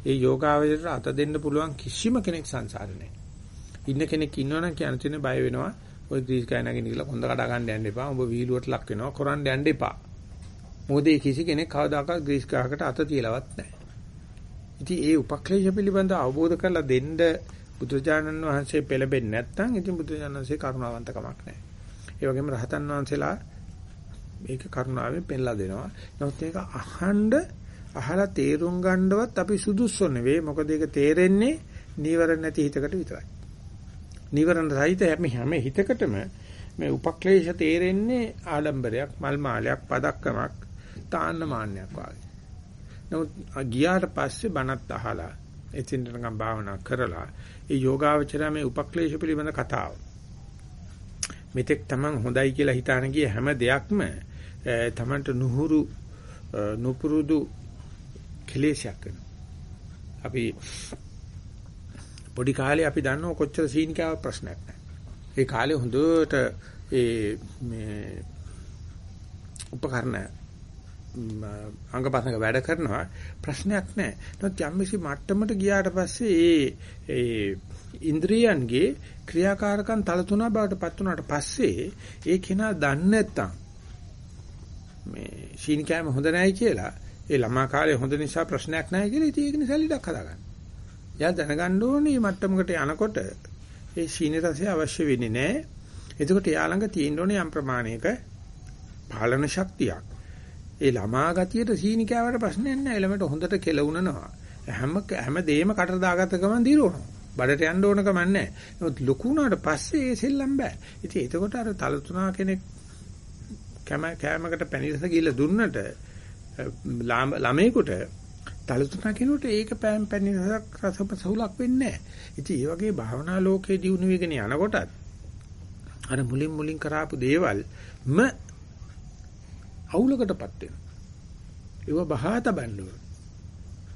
ඒ යෝගාවචරයට අත දෙන්න පුළුවන් කිසිම කෙනෙක් සංසාරේ නැහැ. ඉන්න කෙනෙක් ඉන්නවනම් කියන තියෙන බය වෙනවා. ඔය ග්‍රීස් කය නැගින්න කියලා හොඳ කඩ ගන්න යන්න එපා. ඔබ වීලුවට ලක් වෙනවා. කරන්න යන්න එපා. මොකද කිසි කෙනෙක් කවදාකවත් ග්‍රීස් ගහකට අත තියලවත් නැහැ. ඉතින් ඒ උපක්ලේශ පිළිබඳව අවබෝධ කරලා දෙන්න බුදුජානන් වහන්සේ පෙළඹෙන්නේ නැත්නම් ඉතින් බුදුජානන් වහන්සේ කරුණාවන්ත කමක් නැහැ. ඒ වගේම රහතන් වහන්සේලා මේක කරුණාවෙන් පෙන්ලා දෙනවා. නමුත් මේක අහන්න අහලා තේරුම් ගන්නවත් අපි සුදුස්සු නෙවෙයි. මොකද ඒක තේරෙන්නේ නීවරණ නැති හිතකට විතරයි. නීවරණ සහිත හැම හැම හිතකටම මේ උපක්ලේශ තේරෙන්නේ ආඩම්බරයක්, මල් මාලයක්, පදක්කමක්, තාන්න මාන්නයක් වගේ. නමුත් ගියාට පස්සේ බණත් අහලා එතින් නිකන් භාවනා කරලා ඒ යෝගාවචරය මේ උපක්ලේශ පිළිබඳ කතාව. මෙතෙක් තමන් හොඳයි කියලා හිතාන ගිය හැම දෙයක්ම තමන්ට නුහුරු නුපුරුදු කෙලෙසයක් වෙනවා. අපි පොඩි කාලේ අපි දන්නව කොච්චර සීනිකාව ප්‍රශ්නයක් නැහැ. ඒ කාලේ හොඳට ඒ මේ උපකරණ අංගපසංග වැඩ කරනවා ප්‍රශ්නයක් නැහැ. නමුත් යම්කිසි මට්ටමට ගියාට පස්සේ ඒ ඒ ඉන්ද්‍රියන්ගේ ක්‍රියාකාරකම් තල තුනක් බවට පත් වුණාට පස්සේ ඒ කෙනා දන්නේ නැත්තම් මේ සීනිකෑම හොඳ නැහැ කියලා ඒ ළමා කාලේ හොඳ නිසා ප්‍රශ්නයක් නැහැ කියලා ඉතින් ඒක නිසා ලීඩක් හදාගන්න. එයා දැනගන්න ඕනේ මේ මට්ටමකට යනකොට ඒ සීනි රසය අවශ්‍ය වෙන්නේ නැහැ. එතකොට එයා ළඟ තියෙන්න ඕනේ යම් ප්‍රමාණයක පාලන ශක්තියක්. ඒ ළමා ගතියට සීනි කෑවට ප්‍රශ්නයක් නැහැ. ළමයට හොඳට කෙලුණනවා. හැම හැම දෙයක්ම කට දාගත්ත ගමන් දිරවනවා. බඩට යන්න ඕන කම නැහැ. නමුත් ලොකු වුණාට පස්සේ ඒ සෙල්ලම් බෑ. ඉතින් එතකොට අර තලතුණා කෙනෙක් කැම කැමකට පැණිරස ගිහලා දුන්නට ළමේකට තලතුණා කෙනෙකුට ඒක පෑම් පැණිරසක් රසපසහුලක් වෙන්නේ නැහැ. ඉතින් ඒ වගේ භාවනා ලෝකේ දියුණු වෙගෙන යනකොටත් අර මුලින් මුලින් කරාපු දේවල් ම අවුලකටපත් වෙනවා. ඒව බහා තබන්න ඕන.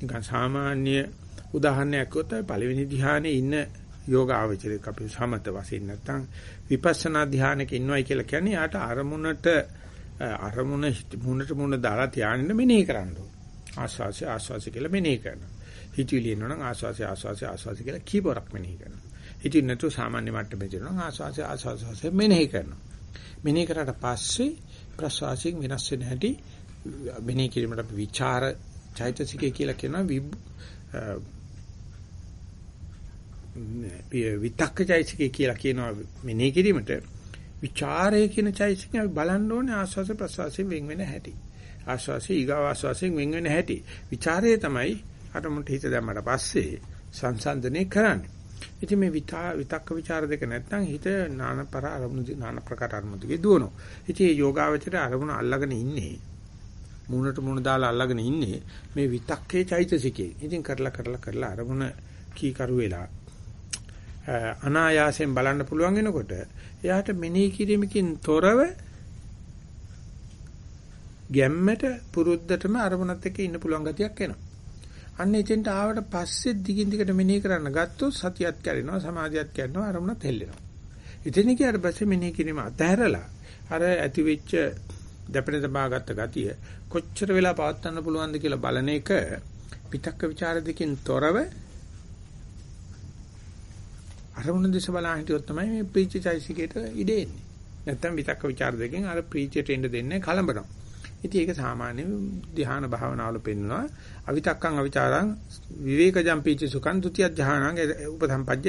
නිකන් සාමාන්‍ය උදාහරණයක් ගත්තොත් පළවෙනි ධ්‍යානයේ ඉන්න යෝග ආචරික අපි සමත වශයෙන් නැත්නම් විපස්සනා ධ්‍යානයක ඉන්නවයි කියලා කියන්නේ යාට අරමුණට අරමුණ මුණට මුණ දාලා ධ්‍යානෙ මෙනෙහි කරන්න ඕන. ආස්වාසය ආස්වාසය කියලා මෙනෙහි කරනවා. හිතවිලි එනවනම් ආස්වාසය ආස්වාසය ආස්වාසය කියලා කීපවරක් මෙනෙහි කරනවා. හිතින් නැතු සාමාන්‍ය මට්ටමේ තියෙනවා ආස්වාසය ආස්වාසය මෙනෙහි කරනවා. මෙනෙහි කරාට පස්සේ ප්‍රසවාසයෙන් වෙනස් වෙන හැටි මෙනෙහි කිරීමට අපි විචාර චෛතසිකය කියලා කියනවා විතක්ක චෛතසිකය කියලා කියනවා මෙනෙහි කිරීමට විචාරය කියන චෛතසිකය අපි බලන්න ඕනේ ආස්වාස ප්‍රසවාසයෙන් වෙන් වෙන හැටි. ආස්වාසය ඊගා ආස්වාසයෙන් වෙන් වෙන හැටි. විචාරය තමයි අරමුණට හිත දැම්මට පස්සේ සංසන්දනය කරන්නේ. ඉතින් මේ විතක්ක ਵਿਚාර දෙක නැත්නම් හිත නානපර අරමුණු නාන ප්‍රකාර අරමුණු දිගේ දුවනවා. ඉතින් මේ යෝගාවචරය අරමුණ අල්ලගෙන ඉන්නේ. මූණට මූණ දාලා අල්ලගෙන ඉන්නේ මේ විතක්කේ චෛතසිකේ. ඉතින් කරලා කරලා කරලා අරමුණ කීකරු වෙලා අනායාසයෙන් බලන්න පුළුවන් වෙනකොට එයාට මෙනෙහි කිරීමකින් තොරව ගැම්මට පුරුද්දටම අරමුණත් එක්ක ඉන්න පුළුවන් ගතියක් එනවා. අන්න එතෙන්ට ආවට පස්සේ දිගින් දිගට මෙනෙහි කරන්න ගත්තොත් සතියත් කැඩෙනවා සමාධියත් කැඩෙනවා අරමුණත් හෙල්ලෙනවා. ඉතින් ඊට පස්සේ මෙනෙහි කිරීම අතහැරලා අර ඇති වෙච්ච දැපෙන තබාගත්ත ගතිය කොච්චර වෙලා පවත්වන්න පුළුවන්ද කියලා බලන එක පිටක්ක ਵਿਚාර දෙකෙන් තොරව අරමුණ දිස බලා හිටියොත් තමයි මේ ප්‍රීචිතයිසිකේට ඉඩ එන්නේ. නැත්තම් විතක්ක ਵਿਚාර දෙකෙන් අර ප්‍රීචයට එන්න දෙන්නේ කලඹනවා. ඉතින් ඒක සාමාන්‍ය ධ්‍යාන භාවනාවල පෙන්නවා. අවිතක්කං අවිචාරං විවේකජම් පීච සුඛං ဒ ුතිය ධානං උපසම්පජ්ජ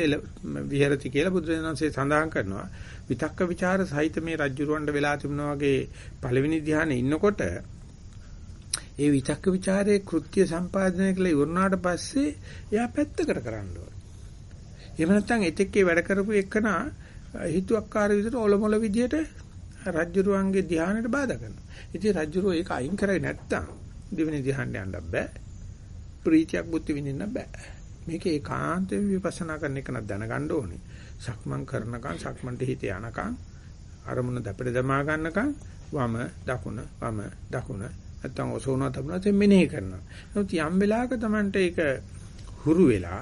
විහෙරති කියලා බුදුරජාණන්සේ සඳහන් කරනවා. විතක්ක ਵਿਚාර සහිත මේ රජ්ජුරවණ්ඩ වෙලා තිබුණා වගේ පළවෙනි ධානයේ ඉන්නකොට ඒ විතක්ක ਵਿਚාරයේ කෘත්‍ය සම්පාදනය කියලා ඉවරනාට පස්සේ එයා පැත්තකට කරන්න ඕනේ. එහෙම නැත්නම් එතෙක්ේ වැඩ කරපු එකනා හිතුවක්කාර විදිහට ඔලොමොල විදිහට රජ්ජුරුවන්ගේ ධානයට බාධා කරනවා. ඉතින් රජ්ජුරුව ඒක අයින් කරේ නැත්තම් දෙවෙනි ධ්‍යානෙ යන්න බෑ. ප්‍රීතියක් බුද්ධ විඳින්න බෑ. මේක ඒකාන්තයෙන් විපස්සනා කරන එක නක් දැනගන්න ඕනේ. සක්මන් කරනකන් සක්මන්ට හිත යනකන් අරමුණ දැපෙට දමා ගන්නකන් වම දකුණ වම දකුණ නැත්තම් ඔසෝනවා තබනවා තෙ මෙනෙහි කරනවා. නමුත් යම් වෙලාවක Tamanට ඒක හුරු වෙලා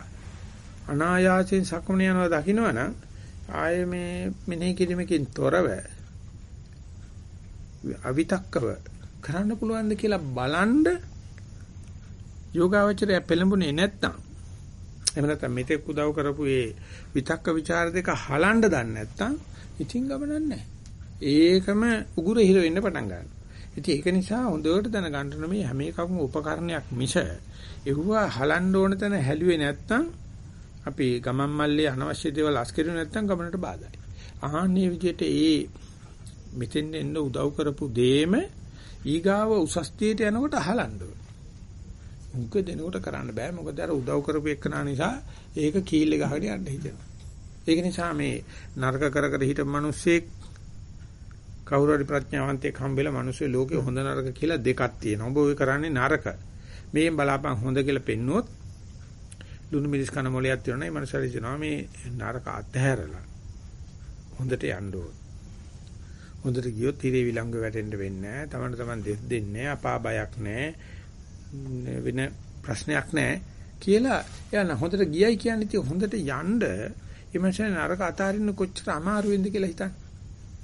අනායාසයෙන් සක්මන යනවා දකින්නවනම් ආයේ මේ මෙනෙහි කිරීමකින් තොරව අවිතක්කව කරන්න පුළුවන්ද කියලා බලන්ඩ යෝගාවචරය පෙළඹුණේ නැත්තම් එහෙම නැත්නම් මෙතෙක් උදව් කරපු ඒ විතක්ක ਵਿਚාර දෙක හලන්න දන්නේ නැත්තම් ඉතින් ගමනක් නැහැ. ඒකම උගුර හිර වෙන්න පටන් ගන්නවා. ඉතින් ඒක නිසා හොඳට දැනගන්න මේ හැම එකක්ම උපකරණයක් මිස එවුවා හලන්න ඕන තැන හැලුවේ නැත්තම් අපි ගමන් මල්ලේ අනවශ්‍ය දේවල් අස්කිරු නැත්තම් ගමනට බාධායි. ආහන්නේ විදිහට ඒ මෙතෙන් එන්න උදව් කරපු දෙයම ඊගාව උසස් දෙයට යනකොට අහලන්න ඕන. මුක දෙනකොට කරන්න බෑ මොකද අර උදව් කරපු එකනා නිසා ඒක කීල්ල ගහගෙන යන්න හිතෙනවා. ඒක නිසා මේ නරක කර කර හිටපු මිනිස්සෙක් කවුරු හරි ප්‍රඥාවන්තයෙක් හම්බෙලා මිනිස්සු ලෝකේ හොඳ නරක කියලා දෙකක් තියෙනවා. ඔබ ඔය කරන්නේ නරක. මේෙන් බලාපන් හොඳ කියලා පෙන්නුවොත් ලුණු මිරිස් කන මොලයක් තියෙනවා. මේ මනුස්සයරි කියනවා මේ නරක අතහැරලා හොඳට යන්න ඕන. හොඳට ගියොත් ඉරේ විලංගු වැටෙන්න වෙන්නේ නැහැ. තමන්ට තමන් දෙස් දෙන්නේ අපා බයක් නැහැ. වෙන ප්‍රශ්නයක් නැහැ කියලා යන හොඳට ගියයි කියන්නේ ඉතින් හොඳට යන්න එමන්ෂන් නරක අතාරින්න කොච්චර අමාරු වෙන්ද කියලා හිතන්න.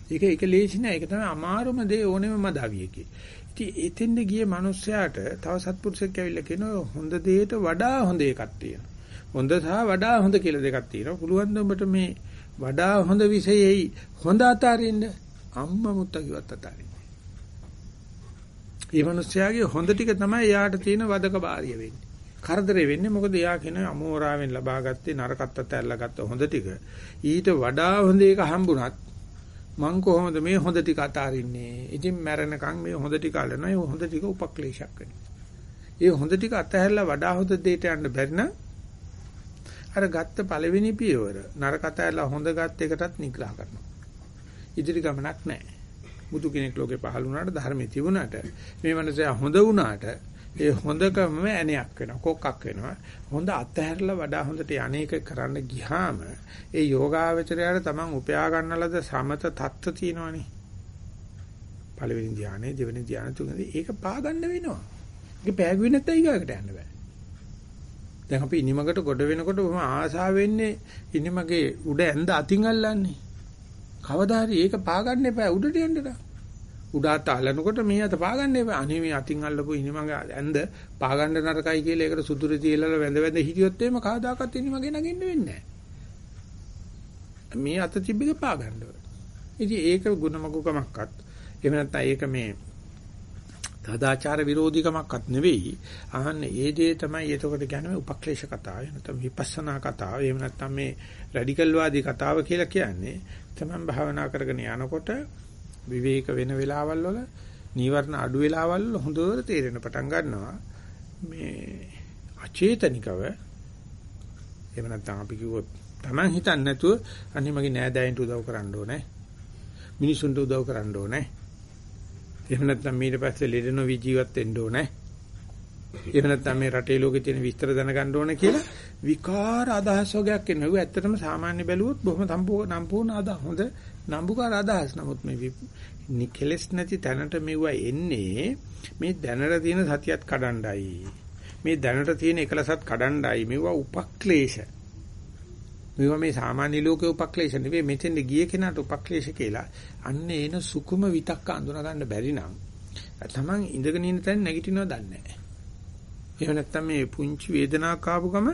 ඒක ඒක ලේසි නෑ. ඒක තමයි අමාරුම දේ ඕනෙම මදාවියකේ. ඉතින් එතෙන්ද ගිය මිනිස්සයාට තව සත්පුරුෂයෙක් ඇවිල්ලා කියනවා හොඳ දෙයට වඩා හොඳ එකක් තියෙනවා. හොඳ සහ වඩා හොඳ කියලා දෙකක් තියෙනවා. පුළුවන් ද ඔබට මේ වඩා හොඳ විශේෂයි හොඳ අතාරින්න අම්මා මුත්තා කිව්වත් අතාරින්නේ. මේ මිනිස්යාගේ හොඳ ටික තමයි යාට තියෙන වදක බාරිය වෙන්නේ. කරදරේ වෙන්නේ මොකද යා කියන අමෝරාවෙන් ලබාගත්තේ නරකත් අතහැරලා ගත්ත හොඳ ටික ඊට වඩා හොඳ එක හම්බුණත් මං කොහොමද මේ හොඳ ටික අතාරින්නේ? ඉතින් මැරෙනකන් මේ හොඳ ටික අල්ලනවා. ඒ හොඳ ටික උපක්ලේශයක් වෙනවා. ඒ හොඳ ටික අතහැරලා වඩා හොඳ දෙයට යන්න බැරි නම් අර ගත්ත පළවෙනි පියවර නරක අතහැරලා හොඳ ගත් එකටත් නිග්‍රහ කරනවා. ඉදිරි ගමනක් නැහැ. බුදු කෙනෙක් ලෝකේ පහළ වුණාට ධර්මයේ තිබුණාට මේ මනසයා හොඳ වුණාට ඒ හොඳකම ඇණයක් වෙනවා කොක්කක් වෙනවා. හොඳ අතහැරලා වඩා හොඳට යන්නේක කරන්න ගියාම ඒ යෝගාවචරයට තමන් උපයා ගන්නලද සමත தත්ත්ව තියෙනවනේ. පළවෙනි ධානයේ දෙවෙනි ධානය තුන්වෙනි ඒක පා ගන්න වෙනවා. ඒක පෑගුවේ නැත්නම් ඊගාකට යන්න බෑ. දැන් අපි ඉනිමකට ගොඩ වෙනකොට බොහොම ආසාව වෙන්නේ ඉනිමගේ උඩ ඇඳ අතින් අල්ලන්නේ. කවදා හරි ඒක පාගන්න එපා උඩට යන්න උඩ අත අල්ලනකොට මේ අත පාගන්න එපා. අනේ මේ අතින් අල්ලපු ඉනිමගේ ඇඳ පාගන්න නරකයි කියලා ඒකට සුදුරු තියලා වැඳ වැඳ හිටියොත් එහෙම කවදාකවත් ඉනිමගේ නගින්න වෙන්නේ මේ අත තිබ්බක පාගන්න ඕන. ඉතින් ඒක ಗುಣමගුකමක්වත් එහෙම නැත්නම් ඒක මේ සදාචාර විරෝධීකමක්වත් නෙවෙයි. අහන්නේ ඒ දේ තමයි එතකොට කියන්නේ උපක්ලේශ කතාව. නැත්නම් විපස්සනා කතාව. එහෙම නැත්නම් මේ රැඩිකල් වාදී කතාව කියලා කියන්නේ තමන් භාවනා කරගෙන යනකොට විවේක වෙන වෙලාවල් වල නීවරණ අඩු වෙලාවල් වල හොඳට තේරෙන පටන් ගන්නවා මේ අචේතනිකව එහෙම නැත්නම් අපි කිව්වොත් තමන් හිතන්නේ නැතුව අනේ මගේ නෑදෑයන්ට උදව් කරන්න ඕනේ මිනිසුන්ට උදව් කරන්න ඕනේ එහෙම නැත්නම් ඊට පස්සේ ලෙඩ නොවි ජීවත් වෙන්න ඕනේ එහෙම නැත්නම් මේ රටේ ලෝකේ තියෙන විස්තර දැනගන්න ඕනේ කියලා විකාර අදහස් වර්ගයක් එනවා. ඒක ඇත්තටම සාමාන්‍ය බැලුවොත් බොහොම සම්පූර්ණ අදහස්. හොඳ නම්බුකාර අදහස්. නමුත් මේ කෙලස් නැති තැනට මෙවුව එන්නේ මේ දැනට තියෙන සතියත් කඩණ්ඩායි. මේ දැනට තියෙන එකලසත් කඩණ්ඩායි. මෙවුව උපක්ලේශ. මේවා මේ සාමාන්‍ය ලෝකේ උපක්ලේශ නෙවෙයි මෙතෙන්ද ගිය කෙනාට උපක්ලේශ කියලා. අන්න එන සුකුම විතක්ක අඳුනා ගන්න බැරි නම් තමන් ඉඳගෙන ඉන්න තැන නැගිටිනවද දන්නේ නැහැ. එහෙම නැත්නම් මේ පුංචි වේදනාවක් ආපු ගම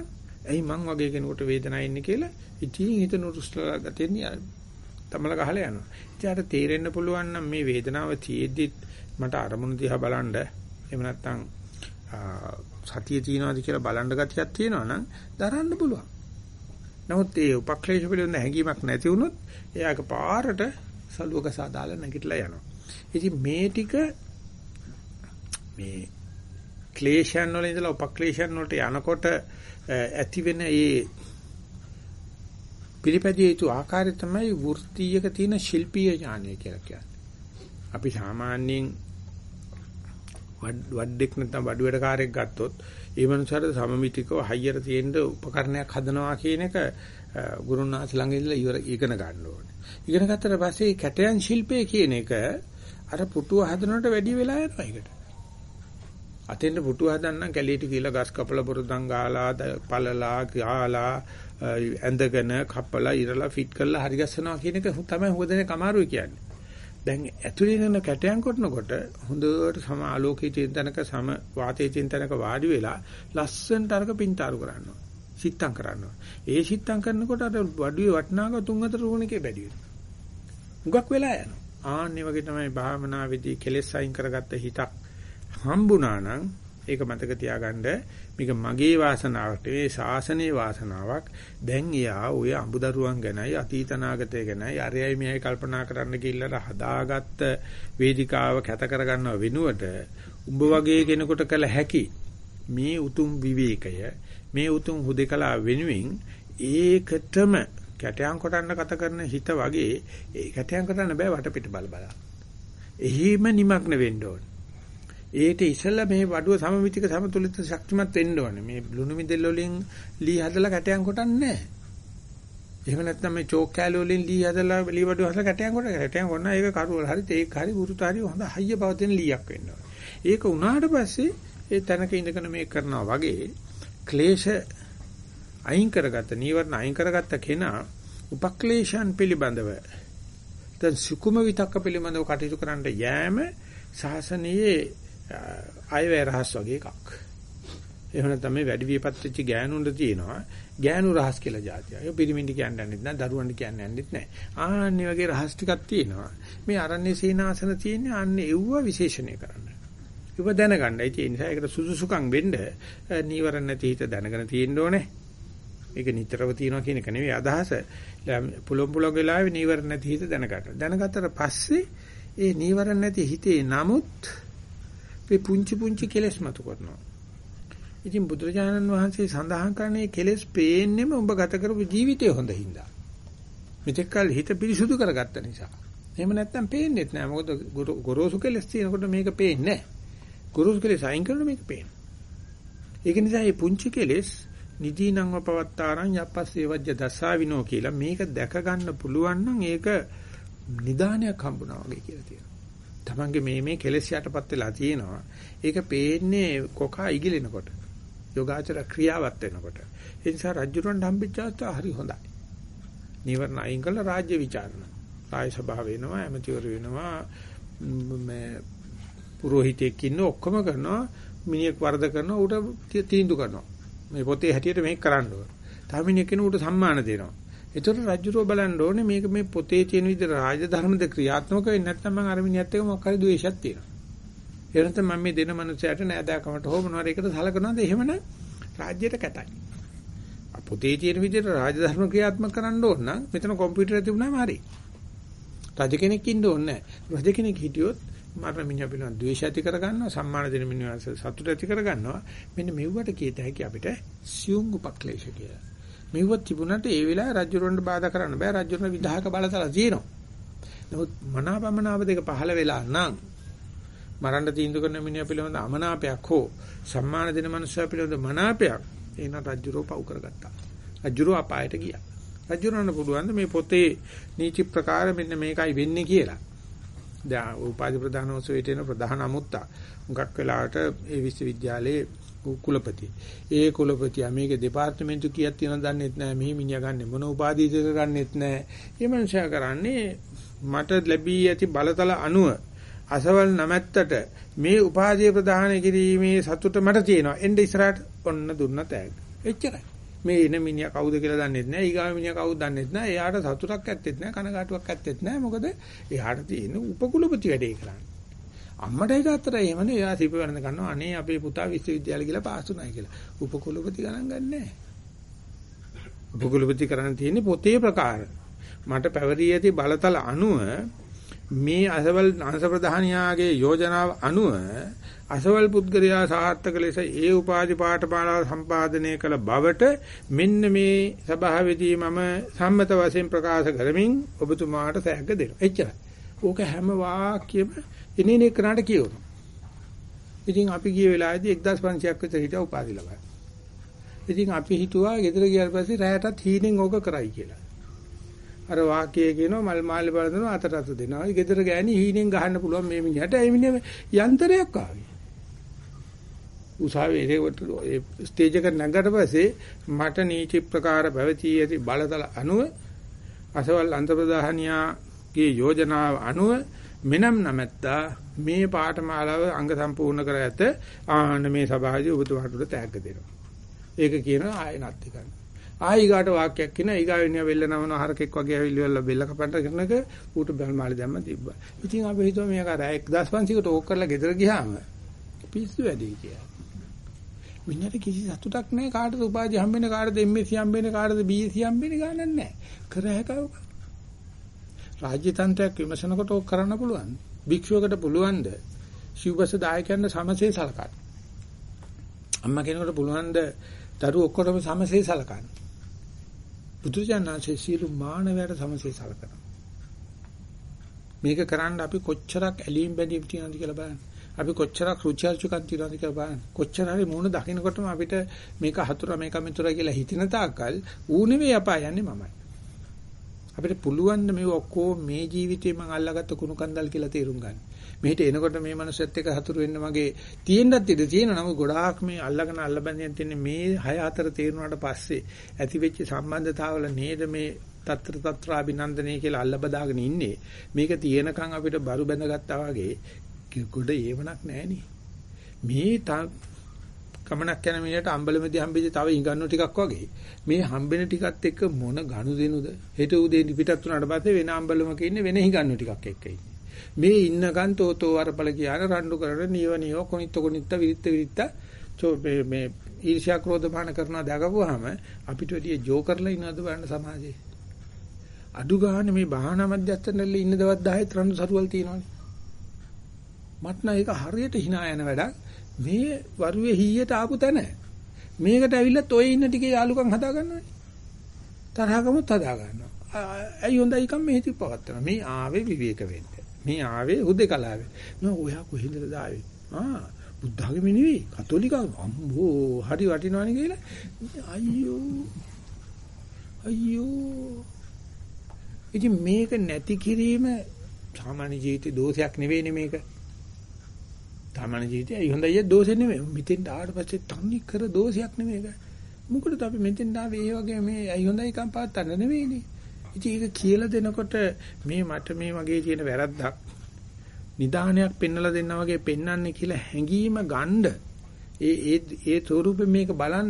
ඇයි මං වගේ කෙනෙකුට වේදනාවක් එන්නේ කියලා ඉතින් හිත නුරුස්ලා ගතියෙන් තමල ගහලා යනවා. ඉතින් අර තේරෙන්න පුළුවන් නම් මේ වේදනාව තියෙද්දි මට අරමුණු දිහා බලන්න එහෙම නැත්නම් සතිය තියනවාද කියලා බලන්න ගතියක් තියෙනවා නම් දරන්න පුළුවන්. නමුත් ඒ උපක්ලේශ පිළිබඳ හැඟීමක් නැති වුණොත් එයාක පාරට සලුවක සාදාලා නැගිටලා යනවා. ඉතින් මේ ටික මේ ක්ලේශයන් වල ඉඳලා උපක්ලේශයන් වලට යනකොට ඇති වෙන ඒ පිළිපැදිය යුතු ආකාරය තමයි වෘත්තීයක තියෙන ශිල්පීය ඥානය කියලා කියන්නේ. අපි සාමාන්‍යයෙන් වඩෙක් නැත්නම් වඩුවැඩකාරයෙක් ගත්තොත් ඒ මනුස්සයාට සමමිතිකව හයියට තියෙන උපකරණයක් හදනවා කියන එක ගුරුනාථ ළඟ ඉඳලා ඉවර ඉගෙන ගන්න ඕනේ. ඉගෙන ගත්තට පස්සේ කැටයන් ශිල්පය කියන එක අර පුටුව හදනවට වැඩි වෙලා යනවා ඒකට. අතෙන්ට පුටුව හදන්නම් කැලීටි කියලා ගස් කපලා පුරුදන් ගාලා පළලා ගාලා ඇඳගෙන කපලා ඉරලා ෆිට කරලා හරි ගස්සනවා කියන එක තමයි හොදන්නේ කමාරුයි කියන්නේ. දැන් ඇතුලේ යන කැටයන් කොටනකොට හොඳට සම ආලෝකයේ චින්තනක සම වාතයේ චින්තනක වාඩි වෙලා ලස්සනට අරක පින්තාරු කරනවා. සිත්තම් කරනවා. ඒ සිත්තම් කරනකොට අර වඩුවේ වටනාක තුන් හතර රුණකේ බැඩි වෙනවා. මුගක් වෙලා යනවා. ආන්නේ වගේ තමයි භාවනාවේදී කෙලෙස් අයින් කරගත්ත හිතක් හම්බුණා නම් ඒක මතක තියාගන්න මේක මගේ වාසනාවට ඒ ශාසනයේ වාසනාවක් දැන් එයා ඔය අඹදරුවන් ගැනයි අතීතනාගතය ගැනයි අරයයි මෙයයි කල්පනා කරන්න කියලා හදාගත්ත වේදිකාව කැත කරගන්නව වෙනුවට උඹ වගේ කෙනෙකුට කළ හැකි මේ උතුම් විවේකය මේ උතුම් හුදේකලා වෙනුවෙන් ඒකටම කැටයන් කොටන්න කත කරන හිත වගේ ඒ කැටයන් කරන්න බෑ වටපිට බල බල. එහිම නිමග්න වෙන්න ඕනේ. ඒට ඉස්සෙල්ලා මේ වඩුව සමමිතික සමතුලිත ශක්තිමත් වෙන්න ඕනේ. මේ ලුණු මිදෙල් වලින් ලී හදලා කැටයන් කොටන්නේ නැහැ. එහෙම නැත්නම් මේ චෝක් කෑලි වලින් ලී හදලා ලී වඩුව හදලා කැටයන් කොට කැටයන් කොටන ඒක කරුවල හරි ඒක හරි වෘත හරි හොඳ හයිය පවතින ලීයක් වෙන්න ඕනේ. ඒක උනාට පස්සේ ඒ තැනක ඉඳගෙන මේක කරනවා වගේ ක්ලේශ අයින් කරගත්ත නීවරණ අයින් කරගත්ත කෙනා උපක්ලේශයන් පිළිබඳව දැන් සුකුම විතක්ක පිළිබඳව කටයුතු කරන්න යෑම ශාසනයේ අයවැය රහස් වගේ එකක්. එහෙම නැත්නම් මේ වැඩි වියපත් වෙච්ච ගෑනුන්ට තියෙනවා ගෑනු රහස් කියලා જાතිය. ඒක පිරිමින්ඩි කියන්නේ නැත්නම් දරුවන්ට කියන්නේ නැන්නෙත් නැහැ. ආන්නේ වගේ රහස් ටිකක් තියෙනවා. මේ අරණ්‍ය සීනාසන තියෙන්නේ අන්නේ එව්ව විශේෂණය කරන්න. ඒක දැනගන්නයි ඒ නිසා ඒකට සුසුසුකම් වෙන්න නීවරණ නැති හිත දැනගෙන තියෙන්න ඕනේ. ඒක නිතරම තියනවා කියන එක නෙවෙයි අදහස. පුලොම් පුලොම් වෙලාවේ නීවරණ නැති හිත දැනගන්න. දැනගත්තට පස්සේ ඒ නීවරණ නැති හිතේ නමුත් මේ පුංචි පුංචි කෙලෙස් මතු කරනවා. ඉතින් බුදුරජාණන් වහන්සේ සඳහන් කරන්නේ කෙලෙස් පේන්නෙම ඔබ ගත කරපු ජීවිතය හොඳ හින්දා. මෙතෙක්කල් හිත පිරිසුදු කරගත්ත නිසා. එහෙම නැත්තම් පේන්නේත් නෑ. මොකද ගොරෝසු කෙලෙස් තියෙනකොට මේක පේන්නේ නෑ. ගොරෝසු කෙලෙස් අයින් කරන මේක පේනවා. ඒක නිසා මේ පුංචි කෙලෙස් නිදීනංව පවත්තාරං යප්පස්සේ වජ්‍ය දසාවිනෝ කියලා මේක දැක ගන්න පුළුවන් නම් ඒක නිදානයක් හම්බුනා වගේ කියලා තියෙනවා. තමන්ගේ මේ මේ කෙලෙස් යටපත් වෙලා තියෙනවා. ඒක පේන්නේ කොකා ඉගිලෙනකොට. යෝගාචර ක්‍රියාවත් වෙනකොට. ඒ නිසා රජුරන් හම්බෙච්චාත් හරි හොඳයි. නිවර්ණ අයින් කළ රාජ්‍ය විචාරණ. ආය සභාව වෙනවා, ඇමතිවරු වෙනවා, මේ පුරোহিතෙක් ඉන්න ඔක්කොම කරනවා. මිනිහෙක් වරද කරනවා, ඌට තීන්දුව කරනවා. මේ පොතේ හැටියට මේක කරන්න ඕන. තව මිනිහෙක් කෙනෙකුට සම්මාන දෙනවා. ඒතර රජුරෝ බලන්න ඕනේ මේක මේ පොතේ තියෙන විදිහට රාජධර්මද ක්‍රියාත්මක වෙන්නේ නැත්නම් මම අර මිනිහත් එක්ක මොකක් හරි ද්වේෂයක් තියෙනවා. ඒ නැත්නම් මම මේ දෙන මනුස්සයට නෑදෑකමට හෝ මොනවාර එකට සලකනවාද එහෙමනම් රාජ්‍යයට කැතයි. පොතේ තියෙන විදිහට රාජධර්ම ක්‍රියාත්මක කරන්න ඕන නම් මෙතන කම්පියුටර් තිබුණාම හරි. රජ කෙනෙක් ඉන්න ඕනේ නෑ. රජ කෙනෙක් හිටියොත් මරණ මිනිහා පිළිබඳ ද්වේෂ ඇති කරගන්නවා සම්මාන දෙන මිනිහා සතුට ඇති කරගන්නවා මෙන්න මෙව්වට කීත හැකි අපිට සියුම් උපක්ලේශ කියලා මෙව තිබුණාට ඒ වෙලාවේ රජුරවන්ට බාධා කරන්න බෑ රජුරන විධායක බලතල තියෙනවා. නමුත් මනාපමනාප දෙක පහළ වෙලා නම් මරන්න තීන්දුව කරන මිනිහා පිළිබඳ අමනාපයක් හෝ සම්මාන දෙන මනුස්සයා පිළිබඳ මනාපයක් එහෙනම් රජුරෝ පව් කරගත්තා. රජුරෝ අපායට ගියා. රජුරන්න පුළුවන් මේ පොතේ නීති ප්‍රකාර මෙන්න මේකයි වෙන්නේ කියලා. දැන් උපාධි ප්‍රධානෝසෙට එන ප්‍රධාන අමුත්තා. මුගක් වෙලාවට ඒ විශ්වවිද්‍යාලයේ කුලපති. ඒ කුලපතියා මේකේ දෙපාර්තමේන්තු කීයක් තියෙනවද දන්නෙත් නැහැ. මෙහි මිනිහා ගන්න මොන උපාධියද ගන්නෙත් නැහැ. මේ මනුස්සයා කරන්නේ මට ලැබී ඇති බලතල අනුව අසවල් නැමැත්තට මේ උපාධිය ප්‍රදාන කිරීමේ සතුට මට තියෙනවා. එන්න ඉස්සරහට ඔන්න දුන්න තෑග්ග. එච්චරයි. මේ එන මිනිහා කවුද කියලා දන්නෙත් නැහැ. ඊගාව මිනිහා කවුද දන්නෙත් නැහැ. එයාට සතුටක් ඇත්තෙත් නැහැ. කනගාටුවක් ඇත්තෙත් නැහැ. මොකද එයාට තියෙන උපකුලපති වැඩේ කරන්නේ. අම්මටයි තාත්තටයි එහෙමනේ. එයා සිප වෙනද ගන්නවා. අනේ අපේ පුතා විශ්වවිද්‍යාලය කියලා පාස් වුණා කියලා. උපකුලපති ගණන් ගන්නෑ. උපකුලපති කරන්න තියෙන්නේ පොතේ ප්‍රකාර. මට පැවරී ඇති බලතල අනුව මේ අසවල් අංශ ප්‍රධානියාගේ යෝජනාව අනුව අසවල් පුද්ගලයා සාර්ථක ලෙස ඒ උපාධි පාඨමාලාව සම්පාදනය කළ බවට මෙන්න මේ සභාවේදී මම සම්මත වශයෙන් ප්‍රකාශ කරමින් ඔබතුමාට සෑග්ග දෙනවා. එච්චරයි. ඕක හැම වාක්‍යෙම එනේනේ කරාට කියවනවා. ඉතින් අපි ගිය වෙලාවේදී 1500ක් විතර හිටියා උපාධි ලබා. ඉතින් අපි හිතුවා ගෙදර ගියාට පස්සේ රැයටත් හීනෙන් ඕක කරයි කියලා. අර වාක්‍යයේ කියනවා මල් මාළේ බලනවා අතට අත දෙනවා. ඒ ගෙදර ගෑණි හීනෙන් ගහන්න පුළුවන් මේ මිනිහට. ඒ මිනිහ යන්ත්‍රයක් ආවේ. උසාවියේ ඒ ස්ටේජ් එක නැගකට පස්සේ මට නීති ප්‍රකාර පැවතී ඇති බලතල අනුව අසවල් අන්තර්ප්‍රදාහනියාගේ යෝජනාව අනුව මෙනම් නැමැත්තා මේ පාඨමාලාව අංග සම්පූර්ණ කර ඇත ආන්න මේ සභාවේ ඔබතුමාට තෑග්ග දෙනවා. ඒක කියන ආයනත් එකක්. ආයිගාට වාක්‍යයක් කියන ඊගාවෙනිය වෙල්ල නමන හරකෙක් වගේ ඇවිල්ලා බෙල්ල කපන්න කරනක ඌට බැල් මාළි දැම්ම තිබ්බා. ඉතින් අපි හිතුවා මේක අර 1500කට ඕක කරලා ගෙදර ගියාම පිස්සු වැඩි කියලා. මිනිහට කිසි සතුටක් නැහැ කාටද උපාධි හම්බෙන්නේ කාටද එම්එස්සි හම්බෙන්නේ කාටද බීඑස්සි හම්බෙන්නේ ගන්නක් නැහැ. කර හැකව. රාජ්‍ය තන්ත්‍රයක් විමසනකොට ඕක කරන්න පුළුවන්. භික්ෂුවකට පුළුවන්ද? සිව්වස දායකයන්ට සමසේ සලකන්න. අම්මා කෙනෙකුට පුළුවන්ද දරුවෝ ඔක්කොටම සමසේ සලකන්න. බුදුජානනාංශයේ සීල මානවයට සමසේ සලකනවා. මේක කරන්න අපි කොච්චරක් ඇලීම් බැඳීම් තියනවද කියලා බලන්න. අපි කොච්චරක් රුචර්චුකම් තියනවද කියලා බලන්න. කොච්චර හරි මූණ දකින්නකොටම අපිට මේක හතුර මේක මිතුර කියලා හිතෙන තාක්කල් ඌ නෙවෙයි අපා යන්නේ මමයි. අපිට පුළුවන් මේ ඔක්කොම මේ ජීවිතේ මම අල්ලාගත්ත කුණු කන්දල් කියලා තේරුම් ගන්න. මෙහෙට එනකොට මේ මනුස්සයත් එක්ක හතුරු වෙන්න මගේ තියෙන්නත් ඉඩ තියෙනවා. නමුත් ගොඩාක් මේ අල්ලගෙන අල්ලබැඳියන් තියෙන්නේ මේ හය හතර තේරුණාට පස්සේ ඇති වෙච්ච සම්බන්ධතාවල නේද මේ తත්‍ර తත්‍රාභිනන්දනය කියලා අල්ල බදාගෙන ඉන්නේ. මේක තියෙනකන් අපිට බරු බැඳගත්තා වගේ ගොඩ ඒවණක් නැහැ මේ ගමනක් යන මිනිහට අම්බලමේදී හම්බෙච්ච තව ඉඟන්නු ටිකක් වගේ. මේ හම්බෙන ටිකත් එක්ක මොන ගනු දෙනුද? හෙට උදේ පිටත් වුණාට පස්සේ වෙන අම්බලමක ඉන්නේ වෙන හිඟන්නු ටිකක් එක්ක ඉන්නේ. මේ ඉන්නකන් තෝතෝ වරපල කියන රණ්ඩු කරන නියව නියව කොනිත්ත කොනිත්ත විරිත්ත විරිත්ත චෝ මේ ඊර්ෂ්‍යා ක්‍රෝධ මාන කරනවා දගපුවාම අපිට වැඩි ජෝකර්ලා ඉන්නවද බලන්න සමාජයේ. අඩු ගන්න මේ බාහනා මැදයන්වල ඉන්න දවස් 10 රණ්ඩු සරුවල් තියෙනවනේ. මට නම් ඒක හරියට hina යන වැඩක්. මේ වරුවේ හීයට ආපු තැන. මේකට ඇවිල්ලා toy ඉන්න ටිකේ යාලුකම් හදා ගන්නවනේ තරහකමුත් හදා ගන්නවා ඇයි හොඳයි කම් මෙහෙ තිප්පවත්තන මේ ආවේ විවේක වෙන්න. මේ ආවේ හුදේකලාවේ. නෝ ඔයා කොහෙන්ද ආවේ? ආ බුද්ධාගමේ නෙවෙයි කතෝලික අම්බෝ හරි වටිනවනේ කියලා. අයියෝ. අයියෝ. ඉතින් මේක නැති කිරීම සාමාන්‍ය ජීවිතේ දෝෂයක් නෙවෙයිනේ මේක. සාමාන්‍ය ජීවිතේ ඇයි? හොඳයි දෝෂෙ නෙවෙයි මෙතෙන් ආවට පස්සේ තන්නේ කර දෝෂයක් නෙවෙයි ඒක. මොකටද අපි මෙතෙන් ආවේ? ඒ වගේ මේ ඇයි හොඳයි කම් පාත්තන්න නෙවෙයිනේ ඉතින් ඒක කියලා දෙනකොට මේ මට මේ වගේ තියෙන වැරද්දක් නිදානයක් පෙන්වලා දෙන්නා වගේ පෙන්වන්නේ කියලා හැඟීම ගන්න ඒ ඒ ඒ ස්වරූපෙ මේක බලන්න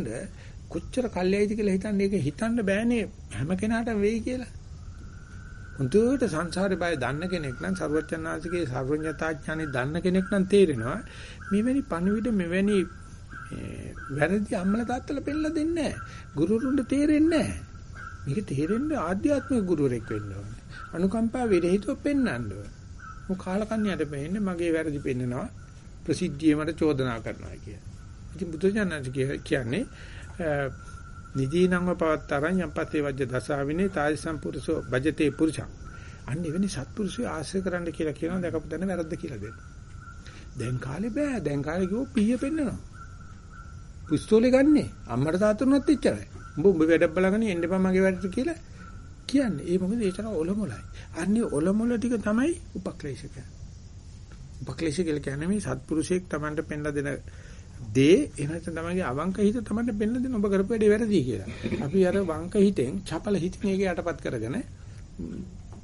කොච්චර කල්යයිද කියලා හිතන්නේ. ඒක හිතන්න බෑනේ. හැම කෙනාටම වෙයි කියලා. හුදුට සංසාරේ බය දන්න කෙනෙක් නම් ਸਰවඥාන්සේගේ සර්වඥතාඥානෙ දන්න කෙනෙක් නම් තේරෙනවා මෙවැනි පණිවිඩ මෙවැනි වැරදි අම්මල තාත්තලා පෙන්නලා දෙන්නේ නැහැ. ගුරුතුන්ට තේරෙන්නේ නැහැ. මේක තේරෙන්න ආධ්‍යාත්මික ගුරුවරෙක් වෙන්න ඕනේ. අනුකම්පා විරහිතව පෙන්වන්න ඕනේ. මො කාලකන්‍යයට වෙන්නේ මගේ වැරදි පෙන්නනවා ප්‍රසිද්ධිය මට චෝදනා කරනවා කිය. ඉතින් බුදුජානක කියන්නේ නිදීනංව පවත්තරන් යම්පතේ වජ්‍ය දසාවිනේ තායි සම්පුරුෂෝ බජතේ පුරුෂං. අන්න එවැනි සත්පුරුෂය ආශ්‍රය කරන්න කියලා කියනවා දැකපු දැන වැරද්ද කියලා දෙන්න. දැන් කාලේ බෑ දැන් කාලේ කිව්ව පීය පෙන්නනවා. පිස්තෝලේ ගන්නෙ. අම්මට තාත්තටුනත් එච්චරයි. උඹ උඹ වැඩක් බලගෙන එන්න එපා මගේ වැඩට කියලා කියන්නේ. ඒ මොකද ඒ තරම් ඔලොමලයි. අන්නේ ඔලොමල ටික තමයි උපක්ලේශක. උපක්ලේශ කියලා කියන්නේ මේ සත්පුරුෂයෙක් Tamanට පෙන්ලා දෙන දේ එහෙනම් තමයිගේ අවංක හිත තමයි පෙන්න දෙන ඔබ කරපු වැඩේ වැරදි කියලා. අපි අර වංක හිතෙන් චපල හිතින් ඒක යටපත් කරගෙන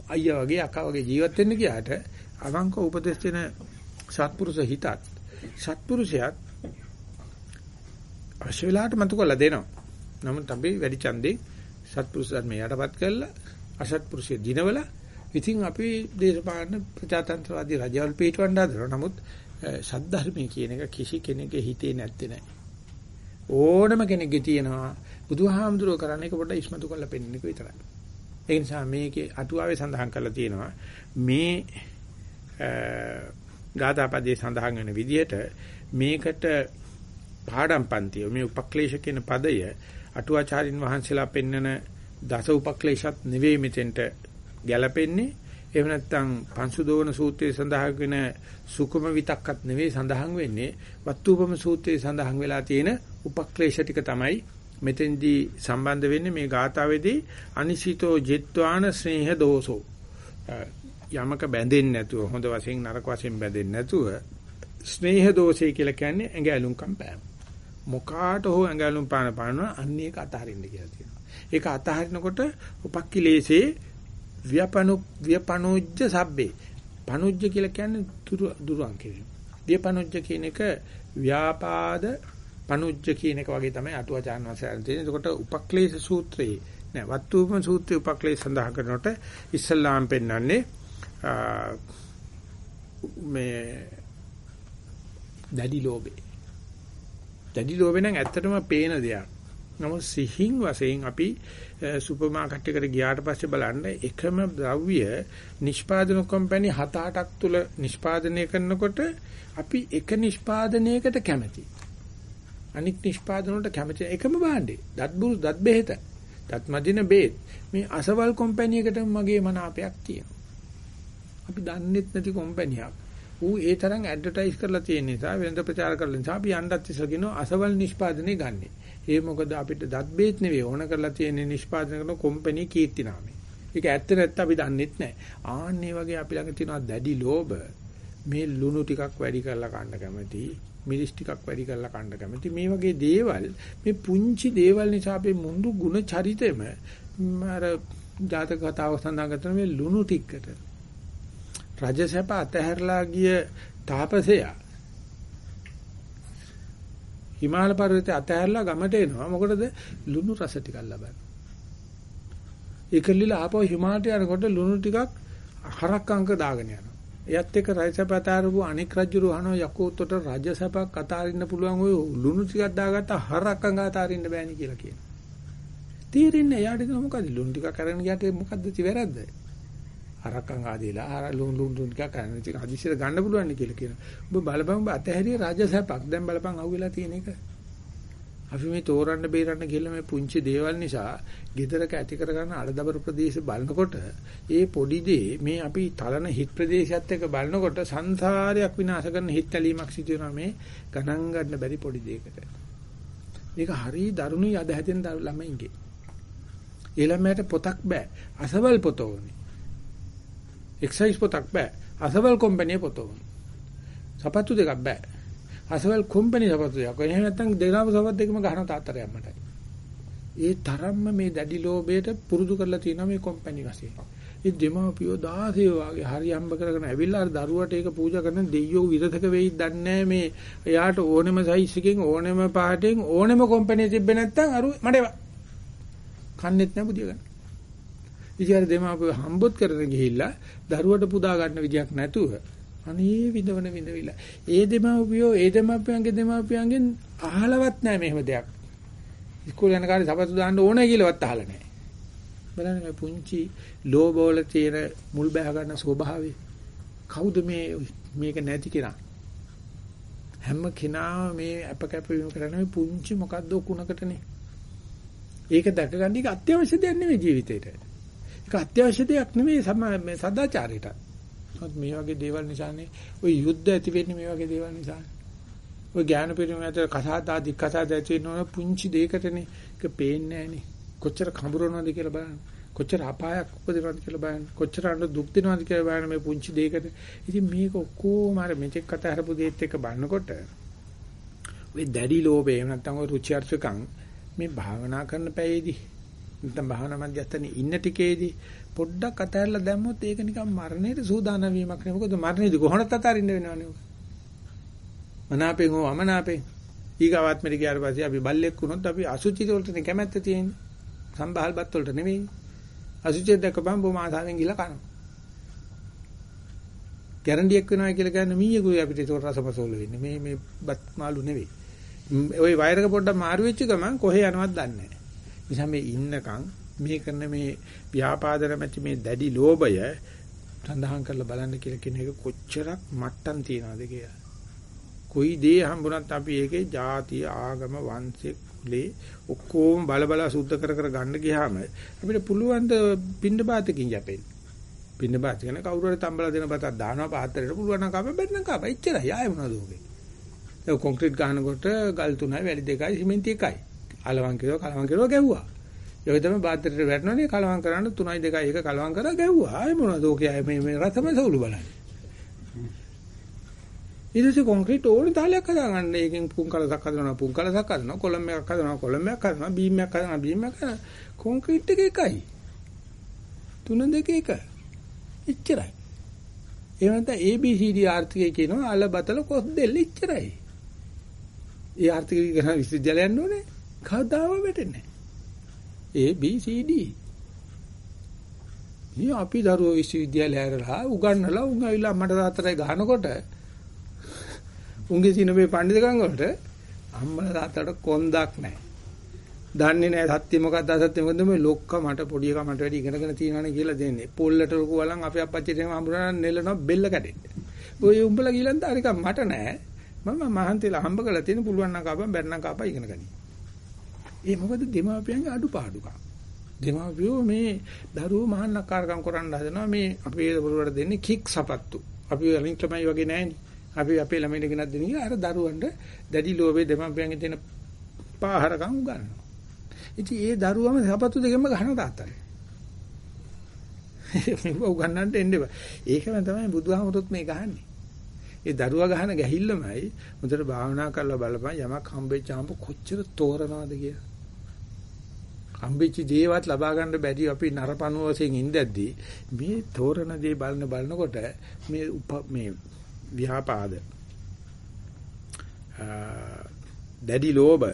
අයියා වගේ අක්කා වගේ ජීවත් වෙන්න ගියාට අවංක උපදෙස් දෙන සත්පුරුෂ හිතත් සත්පුරුෂයාත් අවශ්‍ය වෙලාවට මතු කරලා දෙනවා. නමුත් අපි වැඩි ඡන්දේ සත්පුරුෂ ධර්මය යටපත් කරලා අසත්පුරුෂය දිනවල ඉතින් අපි දේශපාලන ප්‍රජාතන්ත්‍රවාදී රජවල් පිටවන්න හදනවා. නමුත් සද්ධර්මයේ කියන එක කිසි කෙනෙකුගේ හිතේ නැත්තේ නෑ. ඕනම කෙනෙක්ගේ තියෙනවා බුදුහාමුදුරුවෝ කරන්නේ ඒක පොඩ්ඩක් ඉස්මතු කරලා පෙන්නන එක විතරයි. ඒ නිසා මේකේ අටුවාවේ සඳහන් කරලා තියෙනවා මේ ගාථාපදයේ සඳහන් වෙන විදිහට මේකට පාඩම් පන්තිය මේ උපක්ලේශ කියන පදය අටුවාචාරින් වහන්සේලා පෙන්නන දස උපක්ලේශත් නෙවෙයි මෙතෙන්ට ගැලපෙන්නේ එහෙම නැත්නම් පංසුදෝවන සූත්‍රයේ සඳහන් වෙන සුකුම විතක්කත් නෙවෙයි සඳහන් වෙන්නේ වත්තුපම සූත්‍රයේ සඳහන් වෙලා තියෙන උපක්ලේශ ටික තමයි මෙතෙන්දී සම්බන්ධ වෙන්නේ මේ ගාථාවේදී අනිසිතෝ ජිත්වාන ස්නේහ දෝසෝ යමක බැඳෙන්නේ නැතුව හොඳ වශයෙන් නරක වශයෙන් බැඳෙන්නේ නැතුව ස්නේහ දෝෂය කියලා කියන්නේ ඇඟ ඇලුම්කම් පෑම. මොකාට හෝ ඇඟ ඇලුම් පාන පානවා අන්න ඒක අතහරින්න කියලා තියෙනවා. ඒක අතහරිනකොට උපක්ඛිලේසේ ව්‍යපනු ව්‍යපනුජ්ජ සබ්බේ. පනුජ්ජ කියලා කියන්නේ දුරු දුරුවන් කිරීම. ව්‍යපනුජ්ජ කියන එක ව්‍යාපාද පනුජ්ජ කියන එක වගේ තමයි අටුවාචාන් වහන්සේ තියෙන්නේ. එතකොට උපක්ලේශ සූත්‍රයේ නෑ වත්තුපම සූත්‍රයේ උපක්ලේශ සඳහන් කරනකොට ඉස්සල්ලාම් පෙන්වන්නේ මේ දැඩි ලෝභේ. දැඩි ලෝභේ නම් ඇත්තටම පේන දෙයක්. නමුත් සිහින් වශයෙන් අපි සුපර් මාකට් එකට ගියාට පස්සේ බලන්න එකම ද්‍රව්‍ය නිෂ්පාදන කම්පැනි 7-8ක් තුල නිෂ්පාදනය කරනකොට අපි එක නිෂ්පාදනයකට කැමති. අනික් නිෂ්පාදන වලට කැමති එකම භාණ්ඩේ. දත් බුරු දත් බෙහෙත. දත් මදින බේත්. මේ අසවල් කම්පැනි එකට මගේ මනාපයක් තියෙනවා. අපි දන්නෙත් නැති කම්පැනියක්. ඌ ඒ තරම් ඇඩ්වර්ටයිස් කරලා තියෙන නිසා වෙනද ප්‍රචාර කරලා නිසා අපි යන්නත් ඉස්සගෙන අසවල් නිෂ්පාදනය ගන්නෙ. ඒ මොකද අපිට දත් බේත් නෙවෙයි ඕන කරලා තියෙන නිෂ්පාදනය කරන කම්පැනි කීර්ති නාමය. ඒක ඇත්ත නැත්නම් අපි දන්නෙත් නැහැ. ආන්නේ වගේ අපි ළඟ තියෙනවා දැඩි ලෝභ. මේ ලුණු ටිකක් වැඩි කරලා කන්න කැමති. මිරිස් ටිකක් වැඩි කරලා කන්න කැමති. මේ වගේ දේවල් මේ පුංචි දේවල් නිසා අපේ මුඳු ಗುಣ චරිතෙම අර ජාතක කතාව සඳහන් කරන මේ ලුණු ටිකට රජසැප අතහැරලා ගිය තාපසයා හිමාල පර්වතය අතහැරලා ගමට එනවා මොකටද ලුණු රස ටිකක් ලබන්න. ඒකලිලා ආපහු හිමාලයට යනකොට ලුණු ටිකක් හරක් අංක දාගෙන යනවා. එයත් එක්ක රජසැප අතාරපු අනෙක් රජුරු අහනවා යකෝතට රජසැපක් අතාරින්න පුළුවන් ඔය ලුණු ටිකක් දාගත්ත හරක් අංග අතාරින්න බෑනේ කියලා කියනවා. තීරෙන්නේ එයාට මොකද ලුණු ටිකක් අරගෙන ගියට මොකද්ද ති වැරද්ද? හරක්කන් ආදීලා අර ලුණු ලුණු ටිකක් ගන්න. ඉතින් හදිස්සියට ගන්න පුළුවන් නේ කියලා කියනවා. ඔබ බලපං ඔබ අතහැරිය රාජසැපක්. දැන් බලපං අහුවෙලා තියෙන එක. අපි මේ තෝරන්න බේරන්න කියලා මේ පුංචි දේවල් නිසා gedaraක ඇති කරගන්න අලදබර ප්‍රදේශ බලනකොට ඒ පොඩි දේ මේ අපි තලන හිත් ප්‍රදේශයත් එක්ක බලනකොට සංසාරයක් විනාශ කරන හිත් ඇලීමක් සිදු වෙනවා මේ ගණන් ගන්න බැරි පොඩි දෙයකට. මේක හරි දරුණුයි අද හැදෙන ළමයින්ගේ. ඒ ළමයට පොතක් බෑ. අසවල් පොත ඕනේ. එක්සයිස් පොතක් බෑ. අසවල් කම්පැනි පොත ඕනේ. සපත්තු දෙකක් බෑ. අසවල් කම්පැනි සපත්තු දෙකක්. එහෙම නැත්නම් දෙනාම සපත් දෙකම ගහන තාත්තරයක් මටයි. ඒ තරම්ම මේ දැඩි ලෝභයට පුරුදු කරලා තියෙනවා මේ කම්පැනි වශයෙන්. ඒ දෙමාපියෝ 16 වගේ හරි හම්බ කරගෙන ඇවිල්ලා අර දරුවට ඒක පූජා කරන දෙයියෝ විරතක වෙයිද දන්නේ මේ එයාට ඕනෙම සයිස් එකකින් ඕනෙම පාටෙන් ඕනෙම කම්පැනි තිබ්බේ නැත්නම් අර මඩේවා කන්නේත් නැ බුදිය ගන්න. ඉතින් දෙමාපිය හම්බොත් කරගෙන ගිහිල්ලා දරුවට පුදා ගන්න විදියක් නැතුව අනේ විඳවන විඳවිලා. ඒ දෙමාපියෝ ඒ දෙමාපියන්ගේ දෙමාපියන්ගෙන් අහලවත් නැහැ මෙහෙම දෙයක්. ඉස්කෝලේ යන කාලේ සපත්තු දාන්න ඕනේ කියලාවත් අහලා නැහැ. බලන්න මේ පුංචි ලෝභවල තියෙන මුල් බහ ගන්න ස්වභාවය. කවුද මේ මේක නැති කෙනා? හැම කෙනාම මේ අප කැපවීම කරන්නේ මේ පුංචි මොකද්ද කුණකටනේ. ඒක දැක ගන්න එක අත්‍යවශ්‍ය දෙයක් නෙවෙයි ජීවිතේට. ඒක අත්‍යවශ්‍ය දෙයක් නෙවෙයි මේ සදාචාරයට. මේ වගේ දේවල් නිසානේ ওই යුද්ධ ඇති වෙන්නේ මේ වගේ දේවල් නිසානේ. ඔය ඥාන පිරිමැද කසාදා දික්කසාදා තියෙන පුංචි දෙයකටනේ ඒක පේන්නේ නැහනේ. කොච්චර කඹරනවද කියලා බලන්න. කොච්චර අපායක් උපදිනවද කියලා බලන්න. කොච්චර අඬ දුක් දෙනවද කියලා බලන්න මේ පුංචි දෙයකට. ඉතින් මේක ඔක්කොම අර මෙතෙක් කතා කරපු දෙයත් එක්ක බලනකොට ඔය දැඩි ලෝභය එහෙම නැත්නම් ඔය රුචි අරුචිකම් මේ භාවනා කරන පැයේදී නැත්නම් භාවනා මධ්‍යස්ථානේ ඉන්න ටිකේදී පොඩ්ඩක් අතහැරලා දැම්මොත් ඒක නිකන් මරණයට සූදානම් වීමක් නෙවෙයි. මොකද මරණයදී කොහොමද අතහරින්න වෙනවනේ ඔක. මනාපෙන් හෝ අමනාපෙන් ඊගාවාත්මෙට ගියාට පස්සේ අපි බල්ලෙක් වුණොත් අපි අසුචි වලටනේ කැමැත්ත තියෙන්නේ. සම්බහල්පත් වලට නෙවෙයි. අසුචි දැක්කපම් බොම ආසාවෙන් ගිල කනවා. ගැරන්ඩියක් වෙනවා කියලා කියන්නේ මීයකුයි අපිට ඒක රසමසෝල වෙන්නේ. මේ මේ බත් මාළු නෙවෙයි. ওই වයරක පොඩ්ඩක් මාරු වෙච්ච ගමන් කොහේ යනවද දන්නේ නැහැ. නිසා මේ ඉන්නකම් මේ කරන මේ ව්‍යාපාදර මැති මේ දැඩි ලෝභය සඳහන් කරලා බලන්න කියලා කියන එක කොච්චරක් මට්ටම් තියනවද කියලා. කොයි දේ හම්බුණත් අපි ඒකේ ಜಾති ආගම වංශේ කුලේ ඔක්කොම බල බල සුද්ධ කර කර ගන්න ගියාම අපිට පුළුවන් ද පින්න බාතකින් යපෙන්න. පින්න බාත කියන කවුරු හරි තම්බලා දෙන බතක් දානවා පාත්‍රයට පුළුවන් නම් කප බැන්න කප. එච්චරයි ආයෙ මොනවද ඔගේ. ඒ කොන්ක්‍රීට් ගහනකොට ගල් තුනයි වැලි දෙකයි සිමෙන්ති එකයි. අලවම් කිරෝ කලවම් කිරෝ ගැව්වා. ඒක තමයි බාත්‍රයට වැටෙනවනේ කලවම් කරන්න 3යි 2යි එක කලවම් කරා ගැව්වා. ආයෙ මොනවද ඔකේ ආයෙ මේ මේ රතම සවුළු බලන්න. ඊට පස්සේ කොන්ක්‍රීට් ඕනේ තාලයක් හදාගන්න. ඒකෙන් පුන් කලසක් හදනවා පුන් කලසක් හදනවා කොලම් එකක් හදනවා කොලම් එකක් හදනවා බීම් එකක් හදනවා බීම් එකක් හදනවා. කොන්ක්‍රීට් එක එකයි. තුන දෙක එක. එච්චරයි. ඒ වන්ත ABCD ආර්ථිකය කියනවා අල බතල කොස් දෙල්ල එච්චරයි. ඒ ආර්ථිකය කරන විශ්වවිද්‍යාලය යන්න ඕනේ. කවදාම වැටෙන්නේ නැහැ. ABCD. මේ අපි දරුවෝ විශ්වවිද්‍යාලය හැරලා උගන්නලා උන් ඇවිල්ලා මට තාත්තටයි ගහනකොට උන්ගේ සින මේ පඬිතුකම් වලට අම්මලා තාත්තට කොන්දක් නැහැ. දන්නේ නැහැ සත්‍ය මොකක්ද අසත්‍ය මොකද්ද මේ ලොක්ක මට පොඩි එකා මට වැඩි ඉගෙනගෙන තියෙනවනේ කියලා දෙන්නේ. පොල්ලට ලොකු වලන් අපේ අපච්චිට එහෙම හම්බුනා නෙලනවා බෙල්ල කැඩෙන්නේ. ඔය උඹලා ගිලන් තාරික මට නැහැ. මම මහන්තිලා හම්බ කරලා තියෙන පුළුවන් නම් කාපම් බැරි නම් කාපම් ඉගෙන ගනි. ඒ මොකද දෙමාපියන්ගේ අඩුපාඩුකම්. දෙමාපියෝ මේ දරුවෝ මහානක්කාරකම් කරන්න හදනවා මේ අපේ දරුවන්ට දෙන්නේ කික් සපත්තු. අපි අලින් තමයි වගේ නැහැනේ. අපි අපේ ළමයින්ට ගෙනත් දෙන කියලා අර දරුවන්ට දැඩි ලෝභයේ දෙමාපියන්ගේ තියෙන පාහරකම් උගන්වනවා. ඉතින් ඒ දරුවම සපත්තු දෙකම ගහන තාත්තට. ඒක උගන්නන්නට එන්න බෑ. ඒකම තමයි බුදුහාමුදුරුත් මේ ගහන්නේ. ඒ දරුවා ගහන ගැහිල්ලමයි මුදට භාවනා කරලා බලපන් යමක් හම්බෙච්චාම කොච්චර තෝරනවද කියලා. හම්බෙච්ච දේවත් ලබා ගන්න බැරි අපි නරපණුව වශයෙන් ඉඳද්දී මේ තෝරන දේ බලන බලනකොට මේ මේ ව්‍යාපාද දැඩි ලෝභ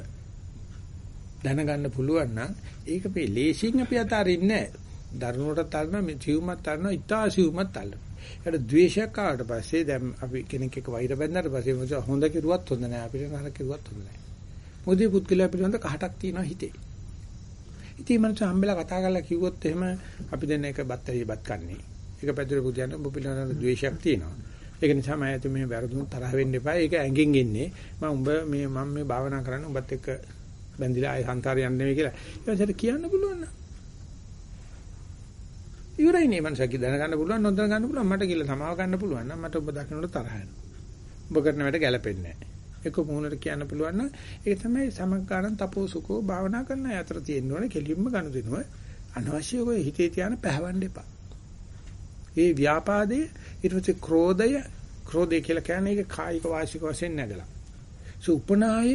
දැනගන්න පුළුවන් නම් ඒක මේ ලේසියෙන් අපි අතාරින්නේ නැහැ. දරුණුවට තරන මේ ජීවමත් තරන ඉතා ජීවමත් තරන. ඒකට ද්වේෂයක් ආවට පස්සේ දැන් අපි කෙනෙක් එක්ක වෛර බැඳනට පස්සේ මොකද හොඳ කෙරුවත් හොඳ නැහැ අපිට නරක කෙරුවත් හොඳ නැහැ. මොකද මේ පුද්ගලයා පිළිබඳ කහටක් තියෙනවා හිතේ. ඉතින් මනස හම්බෙලා කතා කරලා කිව්වොත් එහෙම අපි දැන් එක බත් ඇරිය බත් කන්නේ. ඒක පැදුරේ පුදියන්න ඔබ පිළිබඳ ද්වේෂයක් තියෙනවා. ඒක නිසා මම ඇතු මේ වැරදුන තරහ වෙන්න එපා. ඒක ඇඟෙන් එන්නේ. මම උඹ මේ මම මේ භාවනා කරන්න උඹත් එක්ක බැඳිලා ආය සංසාරේ යන්නේ නෙවෙයි කියලා. ඊට කියන්න පුළුවන් නේද? ඉවරයි නේ මනසක් දැනගන්න පුළුවන් නොදැන ගන්න පුළුවන් මට කියලා සමාව ගන්න පුළුවන් නම් මට ඔබ දකින්නට තරහ යනවා. ඔබ කරන වැඩ ගැලපෙන්නේ නැහැ. එක මොහොනට කියන්න පුළුවන් නම් ඒක තමයි සමග්ගාරන් තපෝසුකෝ භාවනා කරන අය අතර තියෙන්න ඕනේ කෙලින්ම ගනුදෙනුව අනවශ්‍ය ඔය හිතේ තියාන පැහැවන්න එපා. ඒ ව්‍යාපාදයේ ඊට පස්සේ ක්‍රෝධය ක්‍රෝධය කියලා කියන්නේ ඒක කායික වාචික වශයෙන් නැගලා. සුපනාය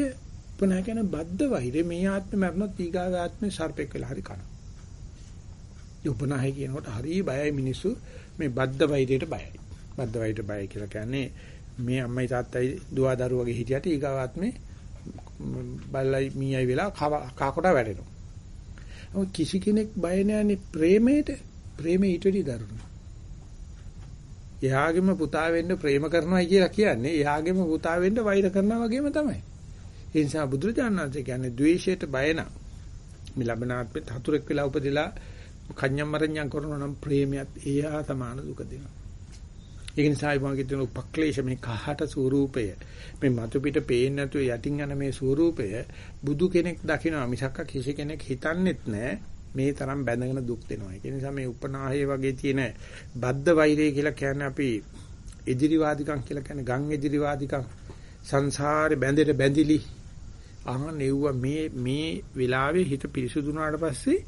උපනාය කියන බද්ධ වෛරේ මේ ආත්මෙ මරණත් ඊගාව ආත්මෙ සර්පෙක් වෙලා හරි කනවා. ඒ උපනාය කියනකොට හරි බයයි මිනිස්සු මේ බද්ධ වෛරයට බයයි. බද්ධ වෛරයට බයයි කියලා කියන්නේ මේ අම්මයි තාත්තයි දුව දරුවගේ හිටියට ඊගාව ආත්මෙ බල්ලයි මීයයි වෙලා කා කොට වැටෙනවා. කිසි කෙනෙක් බය නැන්නේ ප්‍රේමයට ප්‍රේමේ ඊට වැඩි දරුණු. එයාගෙම පුතා වෙන්න ප්‍රේම කරනවා කියලා කියන්නේ එයාගෙම පුතා වෙන්න වෛර කරනවා වගේම තමයි. ඒ නිසා බුදුරජාණන් වහන්සේ කියන්නේ ද්වේෂයට බය නම් මේ ලබනාත්මෙත් හතුරෙක් වෙලා උපදිලා කන්‍යම්මරඤ්ඤම් කරනවා නම් ප්‍රේමයත් එයා සමාන දුක දෙනවා. ඒක නිසා මම කියන උපක්ලේශ මේ කහට ස්වරූපය මේ මතු පිට පේන්නේ නැතුව යටින් යන මේ ස්වරූපය බුදු කෙනෙක් දකිනවා මිසක් කිසි කෙනෙක් හිතන්නේත් නැහැ මේ තරම් බැඳගෙන දුක් දෙනවා. ඒ නිසා මේ උපනාහය වගේ තියෙන බද්ධ වෛරය කියලා කියන්නේ අපි එදිරිවාදිකම් කියලා කියන්නේ ගම් එදිරිවාදිකම් සංසාරේ බැඳෙට බැඳිලි අහන එව්ව මේ මේ වෙලාවේ හිත පිරිසුදු වුණාට පස්සේ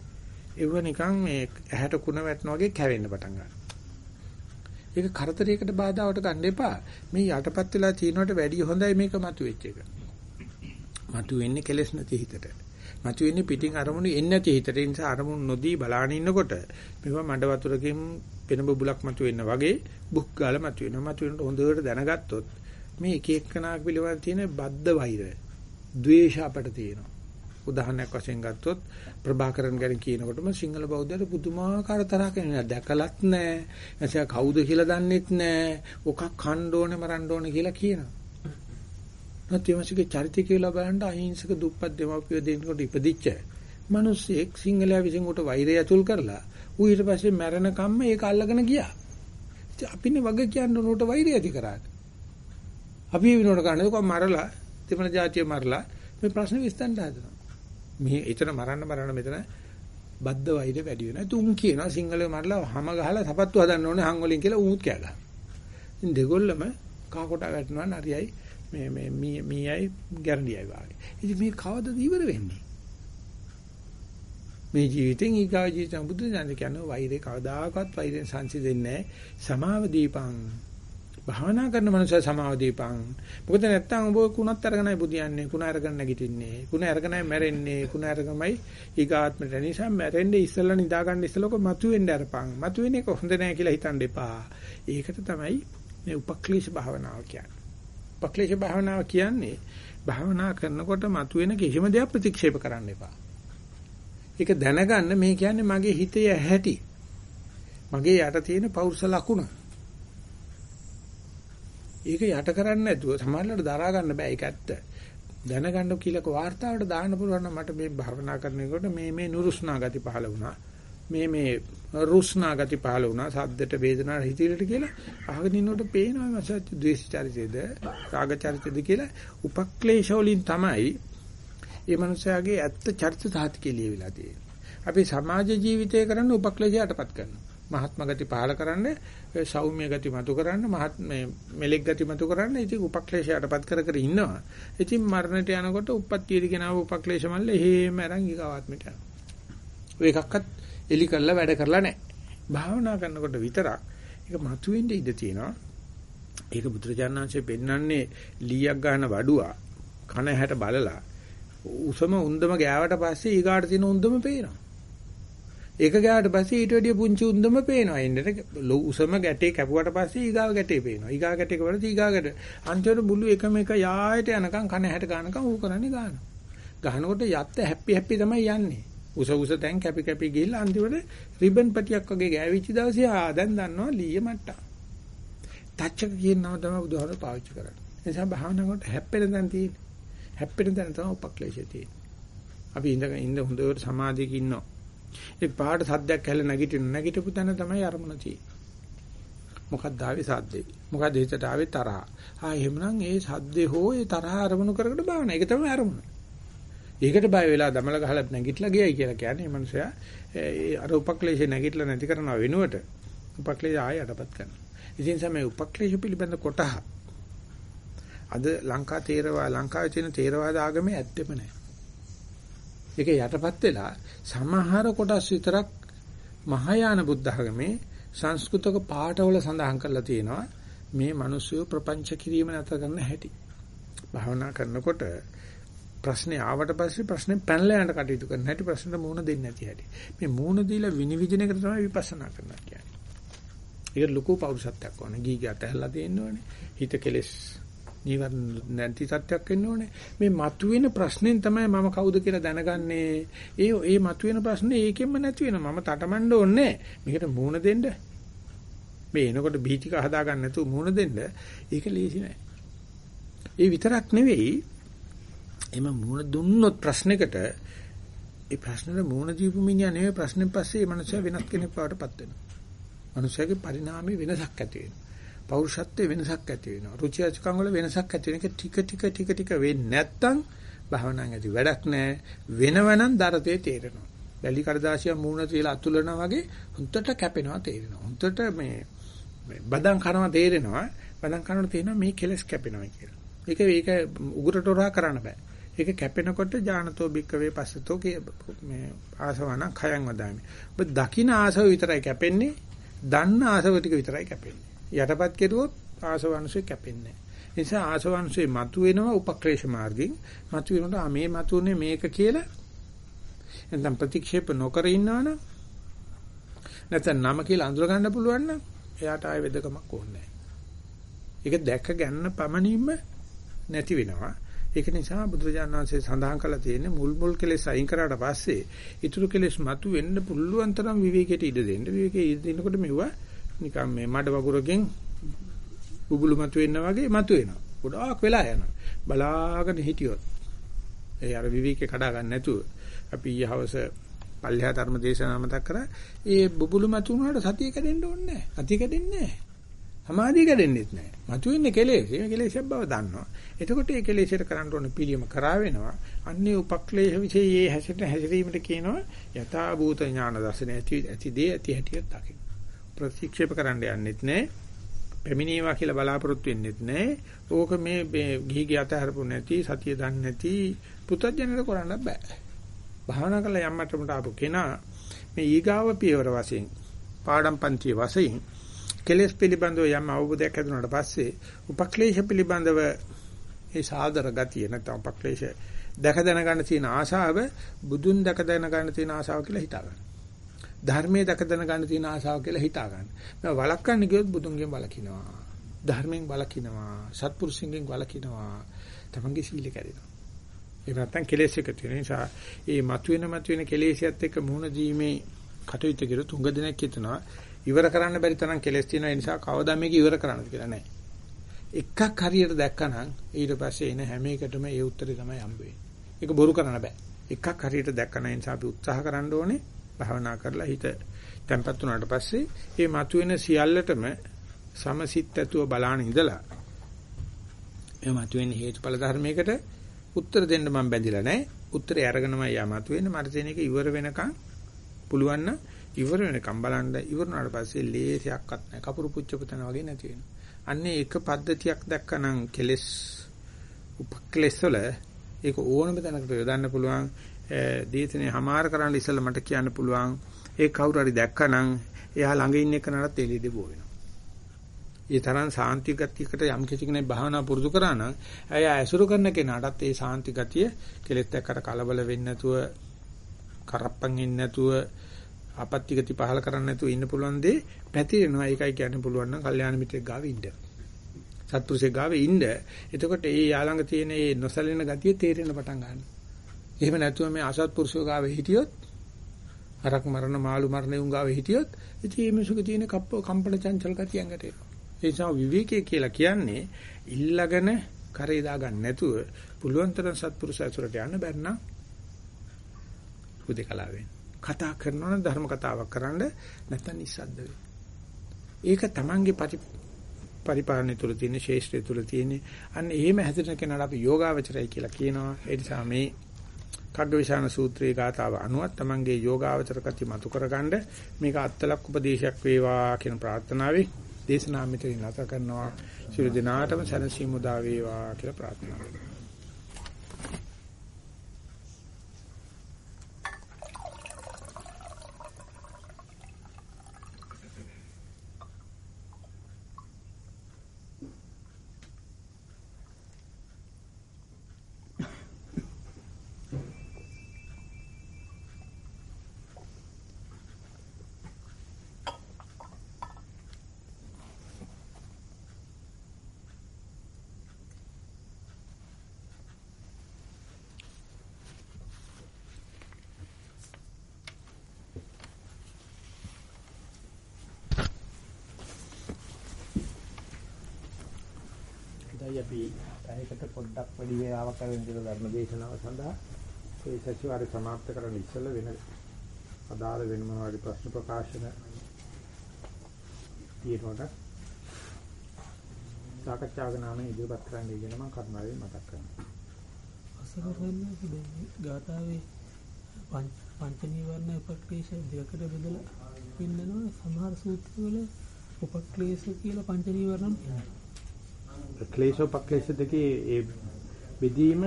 එව්ව නිකන් මේ ඇහැට කුණ වැටෙනා වගේ කැවෙන්න පටන් ගන්නවා. ඒක කරදරයකට බාධාවට ගන්න එපා. මේ යටපත් වෙලා තිනවට වැඩිය හොඳයි මේක මතුවෙච්ච එක. මතුවෙන්නේ කෙලස් නැති හිතට. මතුවෙන්නේ පිටින් අරමුණු එන්නේ නැති හිතට. ඒ නිසා අරමුණු නොදී බලාගෙන ඉන්නකොට මේවා මඩ වතුරකින් පෙන බබුලක් මතුවෙන්න වගේ බුක් ගාලා මතුවෙනවා. මතුවෙනකොට හොඳට දැනගත්තොත් මේ එක එක්කනාක් පිළිවෙල තියෙන බද්ධ වෛරය, ද්වේෂ අපට තියෙනවා. උදාහරණයක් වශයෙන් ගත්තොත් ප්‍රභාකරන් ගැන කියනකොටම සිංහල බෞද්ධයට පුදුමාකාර තරහක් එනවා. දැකලත් නැහැ. එතකොට කවුද කියලා දන්නෙත් නැහැ. ඔකක් කන්න ඕනේ මරන්න ඕනේ කියලා කියනවා. නැත්‍යමසිකේ චරිතය කියලා බලන්න අහිංසක දුප්පත් දෙමව්පියෝ දෙන්නකොට ඉපදිච්ච මිනිස්සෙක් සිංහලයා විසින් උට වෛරය ඇතුල් කරලා ඌ ඊට පස්සේ මැරෙන කම්ම ඒක අල්ලගෙන ගියා. ඉතින් අපිනේ වගේ කියන්නේ උට වෛරය ඇති කරාට. අපි විනෝඩ කරන්නේ කොහොම මරලා තිබුණ જાතිය මරලා මේ ප්‍රශ්නේ විසඳන්න හදනවා. මේ ඊතර මරන්න මරන්න මෙතන බද්ද වෛරය වැඩි වෙනවා. තුන් කියනවා සිංහලේ මරලා හැම ගහලා සපත්තු හදන්න ඕනේ හං වලින් කියලා ඌත් කෑගහනවා. ඉතින් දෙගොල්ලම කා කොට වැටෙනවා නරියයි මේ මේ මී මීයයි ගැරන්ඩියයි වාගේ. ඉතින් මේ කවදද ඉවර වෙන්නේ? මේ ජීවිතෙන් ඊගා ජීවිතය බුදු දහම කියන්නේ වෛරේ කවදාකවත් වෛරෙන් සංසිඳෙන්නේ නැහැ. සමාව දීපං. භාවනා කරන මනුස්සය සමාව දීපං. මොකද නැත්තම් ඔබ කුණත් අරගෙනයි බුදියන්නේ. කුණ අරගෙන නැගිටින්නේ. කුණ අරගෙනයි මැරෙන්නේ. කුණ අරගෙනයි ඊගාත්මට නිසා මැරෙන්නේ ඉස්සෙල්ලා නිදා ගන්න ඉස්සෙල්ලා ඔක මතුවෙන්න අරපං. මතුවෙන එක හොඳ නැහැ කියලා හිතන්න එපා. ඒකට තමයි මේ උපක්ලේශ භාවනාව කියන්නේ. උපක්ලේශ භාවනාව කියන්නේ භාවනා කරනකොට මතුවෙන කිසිම දෙයක් ප්‍රතික්ෂේප කරන්න එපා. ඒක දැනගන්න මේ කියන්නේ මගේ හිතේ ඇහැටි. මගේ යට තියෙන පෞරුෂ ලකුණ. ඒක යට කරන්නේ නැතුව සමහරවිට දරා ගන්න බෑ ඒක ඇත්ත. දැනගන්න කියලාක වාර්තාවට දාන්න පුළුවන් නම් මට මේ භාවනා කරනකොට මේ මේ නුරුස්නා ගති පහළ වුණා. මේ මේ රුස්නා ගති පහළ වුණා. සද්දට වේදනාවට හිතිරට කියලා අහගෙන ඉන්නකොට පේනවා මසත් ද්වේෂ චරිතයේද රාග චරිතයේද කියලා උපක්ලේශ වලින් තමයි ඒ මනුස්සයාගේ ඇත්ත චරිත සාහිත්‍ය ලියවිලා තියෙන්නේ. අපි සමාජ ජීවිතය කරන්න උපක්ලේශයටපත් කරනවා. මහත්ම ගති පහල කරන්න, සෞම්‍ය ගති මතු කරන්න, මහත් මේ මෙලෙක් ගති මතු කරන්න ඉතින් උපක්ලේශයටපත් කර කර ඉන්නවා. ඉතින් මරණයට යනකොට උප්පත්තියේදී කෙනාව උපක්ලේශ මල්ල එහෙම අරන් ඊගාවාත්මයට යනවා. ඔය එකක්වත් එලි කරලා වැඩ කරලා නැහැ. භාවනා කරනකොට විතරක් ඒක මතුවෙන්න ඉඩ තියෙනවා. ඒක බුදුරජාණන්සේ පෙන්වන්නේ ලීයක් ගන්න වඩුවා කන හැට බලලා උසම උන්දම ගෑවට පස්සේ ඊගාට තියෙන උන්දම පේනවා. ඒක ගෑවට පස්සේ ඊට වැඩිය පුංචි උන්දම පේනවා. එන්නට උසම ගැටේ කැපුවට පස්සේ ඊගාව ගැටේ පේනවා. ඊගා ගැටේ කවරද ඊගා ගැට. අන්තිමට මුළු එකම එක යායට යනකම් කන හැට ගන්නකම් ඌ කරන්නේ ගන්නවා. ගහනකොට යත්ත හැපි හැපි තමයි යන්නේ. උස උස දැන් කැපි කැපි ගිහිල්ලා අන්තිමට රිබන් පටියක් වගේ ගෑවිච්ච දවසේ ආ දැන් දන්නවා ලීය මට්ටා. තච්චක කියන නම තමයි බුදුහාම පාවිච්චි කරන්නේ. ඒ නිසා භාවනා කරනකොට හැප්පෙන තැන තියෙන්නේ. හැප්පෙන තැන තමයි උපක්ලේශය තියෙන්නේ. අපි ඉඳ ඉඳ හොඳට සමාධියක ඉන්නවා. ඒ පාට සද්දයක් ඇහලා නැගිටින නැගිටපු තැන තමයි අරමුණ තියෙන්නේ. මොකක්ද ආවේ සද්දේ? මොකක්ද හිතට ආවේ තරහ? ආ එහෙමනම් ඒ සද්දේ හෝ ඒ තරහ අරමුණු කරකට බාන. ඒක තමයි අරමුණ. ඒකට බය වෙලා දමල ගහලා නැගිටලා ගියයි කියලා කියන්නේ මේ මනුස්සයා අර උපක්ලේශේ නැගිටලා නැති කරනවා වෙනුවට උපක්ලේශ ආය යටපත් කරනවා. ඉතින් තමයි උපක්ලේශ පිළිබඳ කොටහ අද ලංකා තේරවා ලංකාවේ තියෙන තේරවාද ආගමේ ඇත්තෙම නැහැ. ඒක යටපත් වෙලා සමහර කොටස් විතරක් මහායාන බුද්ධ ආගමේ සංස්කෘතක පාඨවල සඳහන් කරලා තියෙනවා මේ මිනිස්සු ප්‍රපංච කිරීම නැතර කරන්න හැටි. භාවනා කරනකොට ප්‍රශ්නේ ආවට පස්සේ ප්‍රශ්නේ පැනලා යන කටයුතු කරන්න හැටි ප්‍රශ්නට මුහුණ දෙන්නේ නැති හැටි. මේ මුහුණ දීලා විනිවිදින එක තමයි විපස්සනා කරනවා කියන්නේ. ඒක ලොකු පෞරුෂත්වයක් ඕනේ. ගීගය අතහැරලා තියෙන්න ඕනේ. හිත කෙලස් නීවරණ නැති තත්යක් වෙන්න ඕනේ. මේ මතුවෙන ප්‍රශ්නෙන් තමයි මම කවුද කියලා දැනගන්නේ. ඒ ඒ මතුවෙන ප්‍රශ්නේ ඒකෙන්ම නැති වෙනවා. මම තටමඬ ඕනේ. මේකට මූණ දෙන්න. මේ එනකොට බීචික හදා ගන්න නැතුව මූණ දෙන්න. ඒක ලේසි නෑ. ඒ විතරක් නෙවෙයි. එම මූණ දුන්නොත් ප්‍රශ්නයකට ඒ ප්‍රශ්නෙට මූණ දීපු මිනිහා නෙවෙයි ප්‍රශ්නෙන් පස්සේ මේ මනුස්සයා වෙනස් කෙනෙක් බවට පත් වෙනවා. මනුස්සයාගේ පරිණාමයේ වෙනසක් ඇති වෙනවා. පෞරුෂත්වයේ වෙනසක් ඇති වෙනවා. රුචි අරුචිකම් වල වෙනසක් ඇති වෙන එක ටික ටික ටික ටික වෙන්නේ නැත්තම් භාවනාවෙන් ඇති වැඩක් නැහැ. වෙනවනම් දරතේ තේරෙනවා. බැලි කඩදාසිය මූණ තියලා අතුලනවා වගේ හුත්තට කැපෙනවා තේරෙනවා. හුත්තට මේ මේ බදම් කරනවා තේරෙනවා. බදම් කරනකොට තේරෙනවා මේ කෙලස් කැපෙනවා කියලා. ඒක ඒක උගුරට හොරා කරන්න බෑ. ඒක කැපෙනකොට ඥානතෝ බික්කවේ පස්සතෝ මේ ආසවන khයන් වදාමි. ඔබ දකින ආසව විතරයි කැපෙන්නේ. දන්න ආසව ටික විතරයි කැපෙන්නේ. යටපත් කෙරුවොත් ආසවංශය කැපෙන්නේ නැහැ. ඒ නිසා ආසවංශේ මතුවෙනවා උපක්‍රේෂ මාර්ගයෙන්. මතුවෙනකොට මේ මතුනේ මේක කියලා නැත්නම් ප්‍රතික්ෂේප නොකර ඉන්නවනම් නැත්නම් නම කියලා අඳුර ගන්න පුළුවන් නම් එයාට ආයෙ වෙදකමක් ඕනේ නැහැ. ඒක දැක්ක ගන්න පමණින්ම නැති වෙනවා. ඒක නිසා බුදුරජාණන් වහන්සේ සඳහන් කළා තියෙන්නේ මුල් මුල් කෙලෙස් අයින් කරාට පස්සේ ඊතුරු කෙලෙස් මතු වෙන්න පුළුවන් තරම් විවේකයට ඉඩ දෙන්න. විවේකයේ ඉඩ දෙනකොට මෙවුවා නිකන් මේ මඩ වගුරකින් බුබුලු මතු වෙන්න වගේ මතු වෙනවා. ගොඩාක් වෙලා යනවා. බලාගෙන හිටියොත් ඒ අර විවේකේ කඩා ගන්න නැතුව අපි ඊහවස පල්ලියා ධර්ම දේශනාව මතක් කරා ඒ බුබුලු මතු වුණාට සතිය කැඩෙන්න ඕනේ නැහැ. සතිය කැඩෙන්නේ නැහැ. සමාධිය කැඩෙන්නේත් නැහැ. මතුවෙන්නේ කෙලෙස්. මේ කෙලෙස්යක් බව දන්නවා. එතකොට මේ කෙලෙසට කරන්න ඕන පිළියම කරා වෙනවා. අන්නේ උපක්ලේශ විශේෂයේ හැසිරෙන හැසිරීමට කියනවා යථා භූත ඥාන දර්ශන ඇති ඇති දේ ඇති හැටියට දකින්න. ප්‍රතික්ෂේප කරන්න යන්නෙත් නැහැ. පැමිණේවා කියලා බලාපොරොත්තු වෙන්නෙත් නැහැ. ඕක මේ ගිහිගේ අතහරපු නැති සතිය දන්නේ නැති පුතඥයට කරන්න බෑ. භාවනා කළ යම්මටමට ආපු කෙනා මේ ඊගාව පියවර වශයෙන් පාඩම් පන්තිය වශයෙන් කෙලෙස් පිළිබඳව යම් අවබෝධයක් ඇතිවුණාට පස්සේ උපක්ලේශ පිළිබඳව ඒ සාදර ගතිය නැත්නම් උපක්ලේශ දැක දැන ගන්න තියෙන ආශාව බුදුන් දැක දැන ගන්න තියෙන ආශාව කියලා හිතා ගන්න. ධර්මයේ දැක දැන ගන්න තියෙන ආශාව කියලා හිතා ගන්න. මම වළක්වන්න ගියොත් බුදුන්ගෙන් වළකිනවා. ධර්මයෙන් වළකිනවා. සත්පුරුෂයන්ගෙන් වළකිනවා. තමන්ගේ සීල කැඩෙනවා. ඒ නැත්තම් කෙලෙස් එක තියෙන නිසා ඒ මතුවෙන මතුවෙන කෙලෙසියත් එක්ක මුහුණ දීමේ කටයුතු කර තුඟ දිනක් හිටනවා ඉවර කරන්න බැරි තරම් කෙලෙස් තියෙන නිසා කවදා මේක ඉවර කරන්නද කියලා නැහැ. එකක් හරියට දැක්කනම් ඊට පස්සේ එන හැම එකටම ඒ උත්තරේ තමයි හම්බ වෙන්නේ. ඒක බොරු කරන්න බෑ. එකක් හරියට දැක්කම ඒ නිසා අපි උත්සාහ කරන්න ඕනේ භාවනා කරලා හිත තැම්පත් වුණාට පස්සේ මේ මතුවෙන සියල්ලටම සමසිත ඇතුව බලාන ඉඳලා මේ මතුවෙන හේතුඵල ධර්මයකට උත්තර දෙන්න මම බැඳිලා නැහැ. උත්තරේ අරගෙනමයි යාමතු වෙන්නේ. මට තියෙන එක ඉවර වෙනකන් පුළුවන් නම් ඉවර වෙනකම් බලන්න ඉවරනාට පස්සේ ලේසියක්වත් නැහැ. කපුරු පුච්චපතන වගේ නැති වෙනවා. අන්නේ එක පද්ධතියක් දැක්කනම් කෙලස් උපක්ලෙස් වල ඒක ඕනම තැනකට යොදන්න පුළුවන්. දේශනේ හමාර කරන්න ඉස්සෙල්ලා මට කියන්න පුළුවන්. ඒ කවුරු හරි දැක්කනම් එයා ළඟ ඉන්න කෙනාට එළියදී බෝ වෙනවා. ඒ තරම් සාන්ති ගතියකට යම් කිසි කෙනෙක් භාවනා පුරුදු කරා නම් එයා ඇසුරු කරන කෙනාටත් ඒ සාන්ති ගතිය කෙලෙත් එක්කට කලබල වෙන්නේ නැතුව කරප්පන් ඉන්නේ නැතුව අපත්‍ය ගති පහල කරන්නේ නැතුව ඉන්න පුළුවන් දේ පැතිරෙනවා. ඒකයි කියන්න පුළුවන් නම් කල්යාණ මිත්‍රෙක් ගාව ඉන්න. සත්පුරුෂයෙක් ගාව ඉන්න. එතකොට ඒ යාළඟ තියෙන මේ නොසලින ගතිය තේරෙන්න පටන් ගන්නවා. එහෙම නැතුව මේ අසත්පුරුෂයෝ ගාව හිටියොත් අරක් මරණ මාළු මරණ උන් ගාව හිටියොත් ඉතින් මේ මිනිසුක තියෙන කම්පන චංචල ගතිය ඇඟට එනවා. ඒ නිසා විවේකයේ කියලා කියන්නේ ඉල්ලගෙන කරේ දාගන්න නැතුව පුළුවන් තරම් සත්පුරුෂ ඇසුරට යන්න බැන්නා උදේකලාවෙන් කතා කරනවා නම් ධර්ම කතාවක් කරන්න නැත්නම් නිස්සද්ද ඒක තමන්ගේ පරිපාලනය තුළ තියෙන ශේෂ්ත්‍රය තුළ තියෙන අන්න එහෙම හැදෙන කෙනාට අපි යෝගාවචරයි කියලා කියනවා ඒ නිසා මේ කග්ගවිශාන සූත්‍රයේ ගාතාව අනුවත් තමන්ගේ යෝගාවචර කති මතු කරගන්න මේක අත්ලක් උපදේශයක් වේවා කියන ප්‍රාර්ථනාවයි දේශනා මෙතනින් නැත කරනවා. සියලු දිනාටම සැනසීම උදා වේවා කියලා ප්‍රාර්ථනා කරනවා. ටිකක් වැඩි වේලාවක් ඇවෙන විදිහට ධර්ම දේශනාව සඳහා ඒ සතිවාරය સમાપ્ત කරන්න ඉස්සෙල්ලා වෙන අදාළ වෙන මොනවාරි ප්‍රශ්න ප්‍රකාශන තියෙනකොට සාකච්ඡාවක නාමයෙන් ඉදිරිපත් කරන්න ඉගෙන මම කර්මාවේ මතක් කරනවා. අසරවන්නේ මේ ගාථාවේ පංච නීවරණ උපක්ලේශ දෙකකට බෙදලා පෙන්නනවා සමහර සූත්‍රවල උපක්ලේශ කියලා පංච නීවරණ පෙන්නනවා. ක්ලේශ උපක්ලේශ දෙකේ ඒ බෙදීම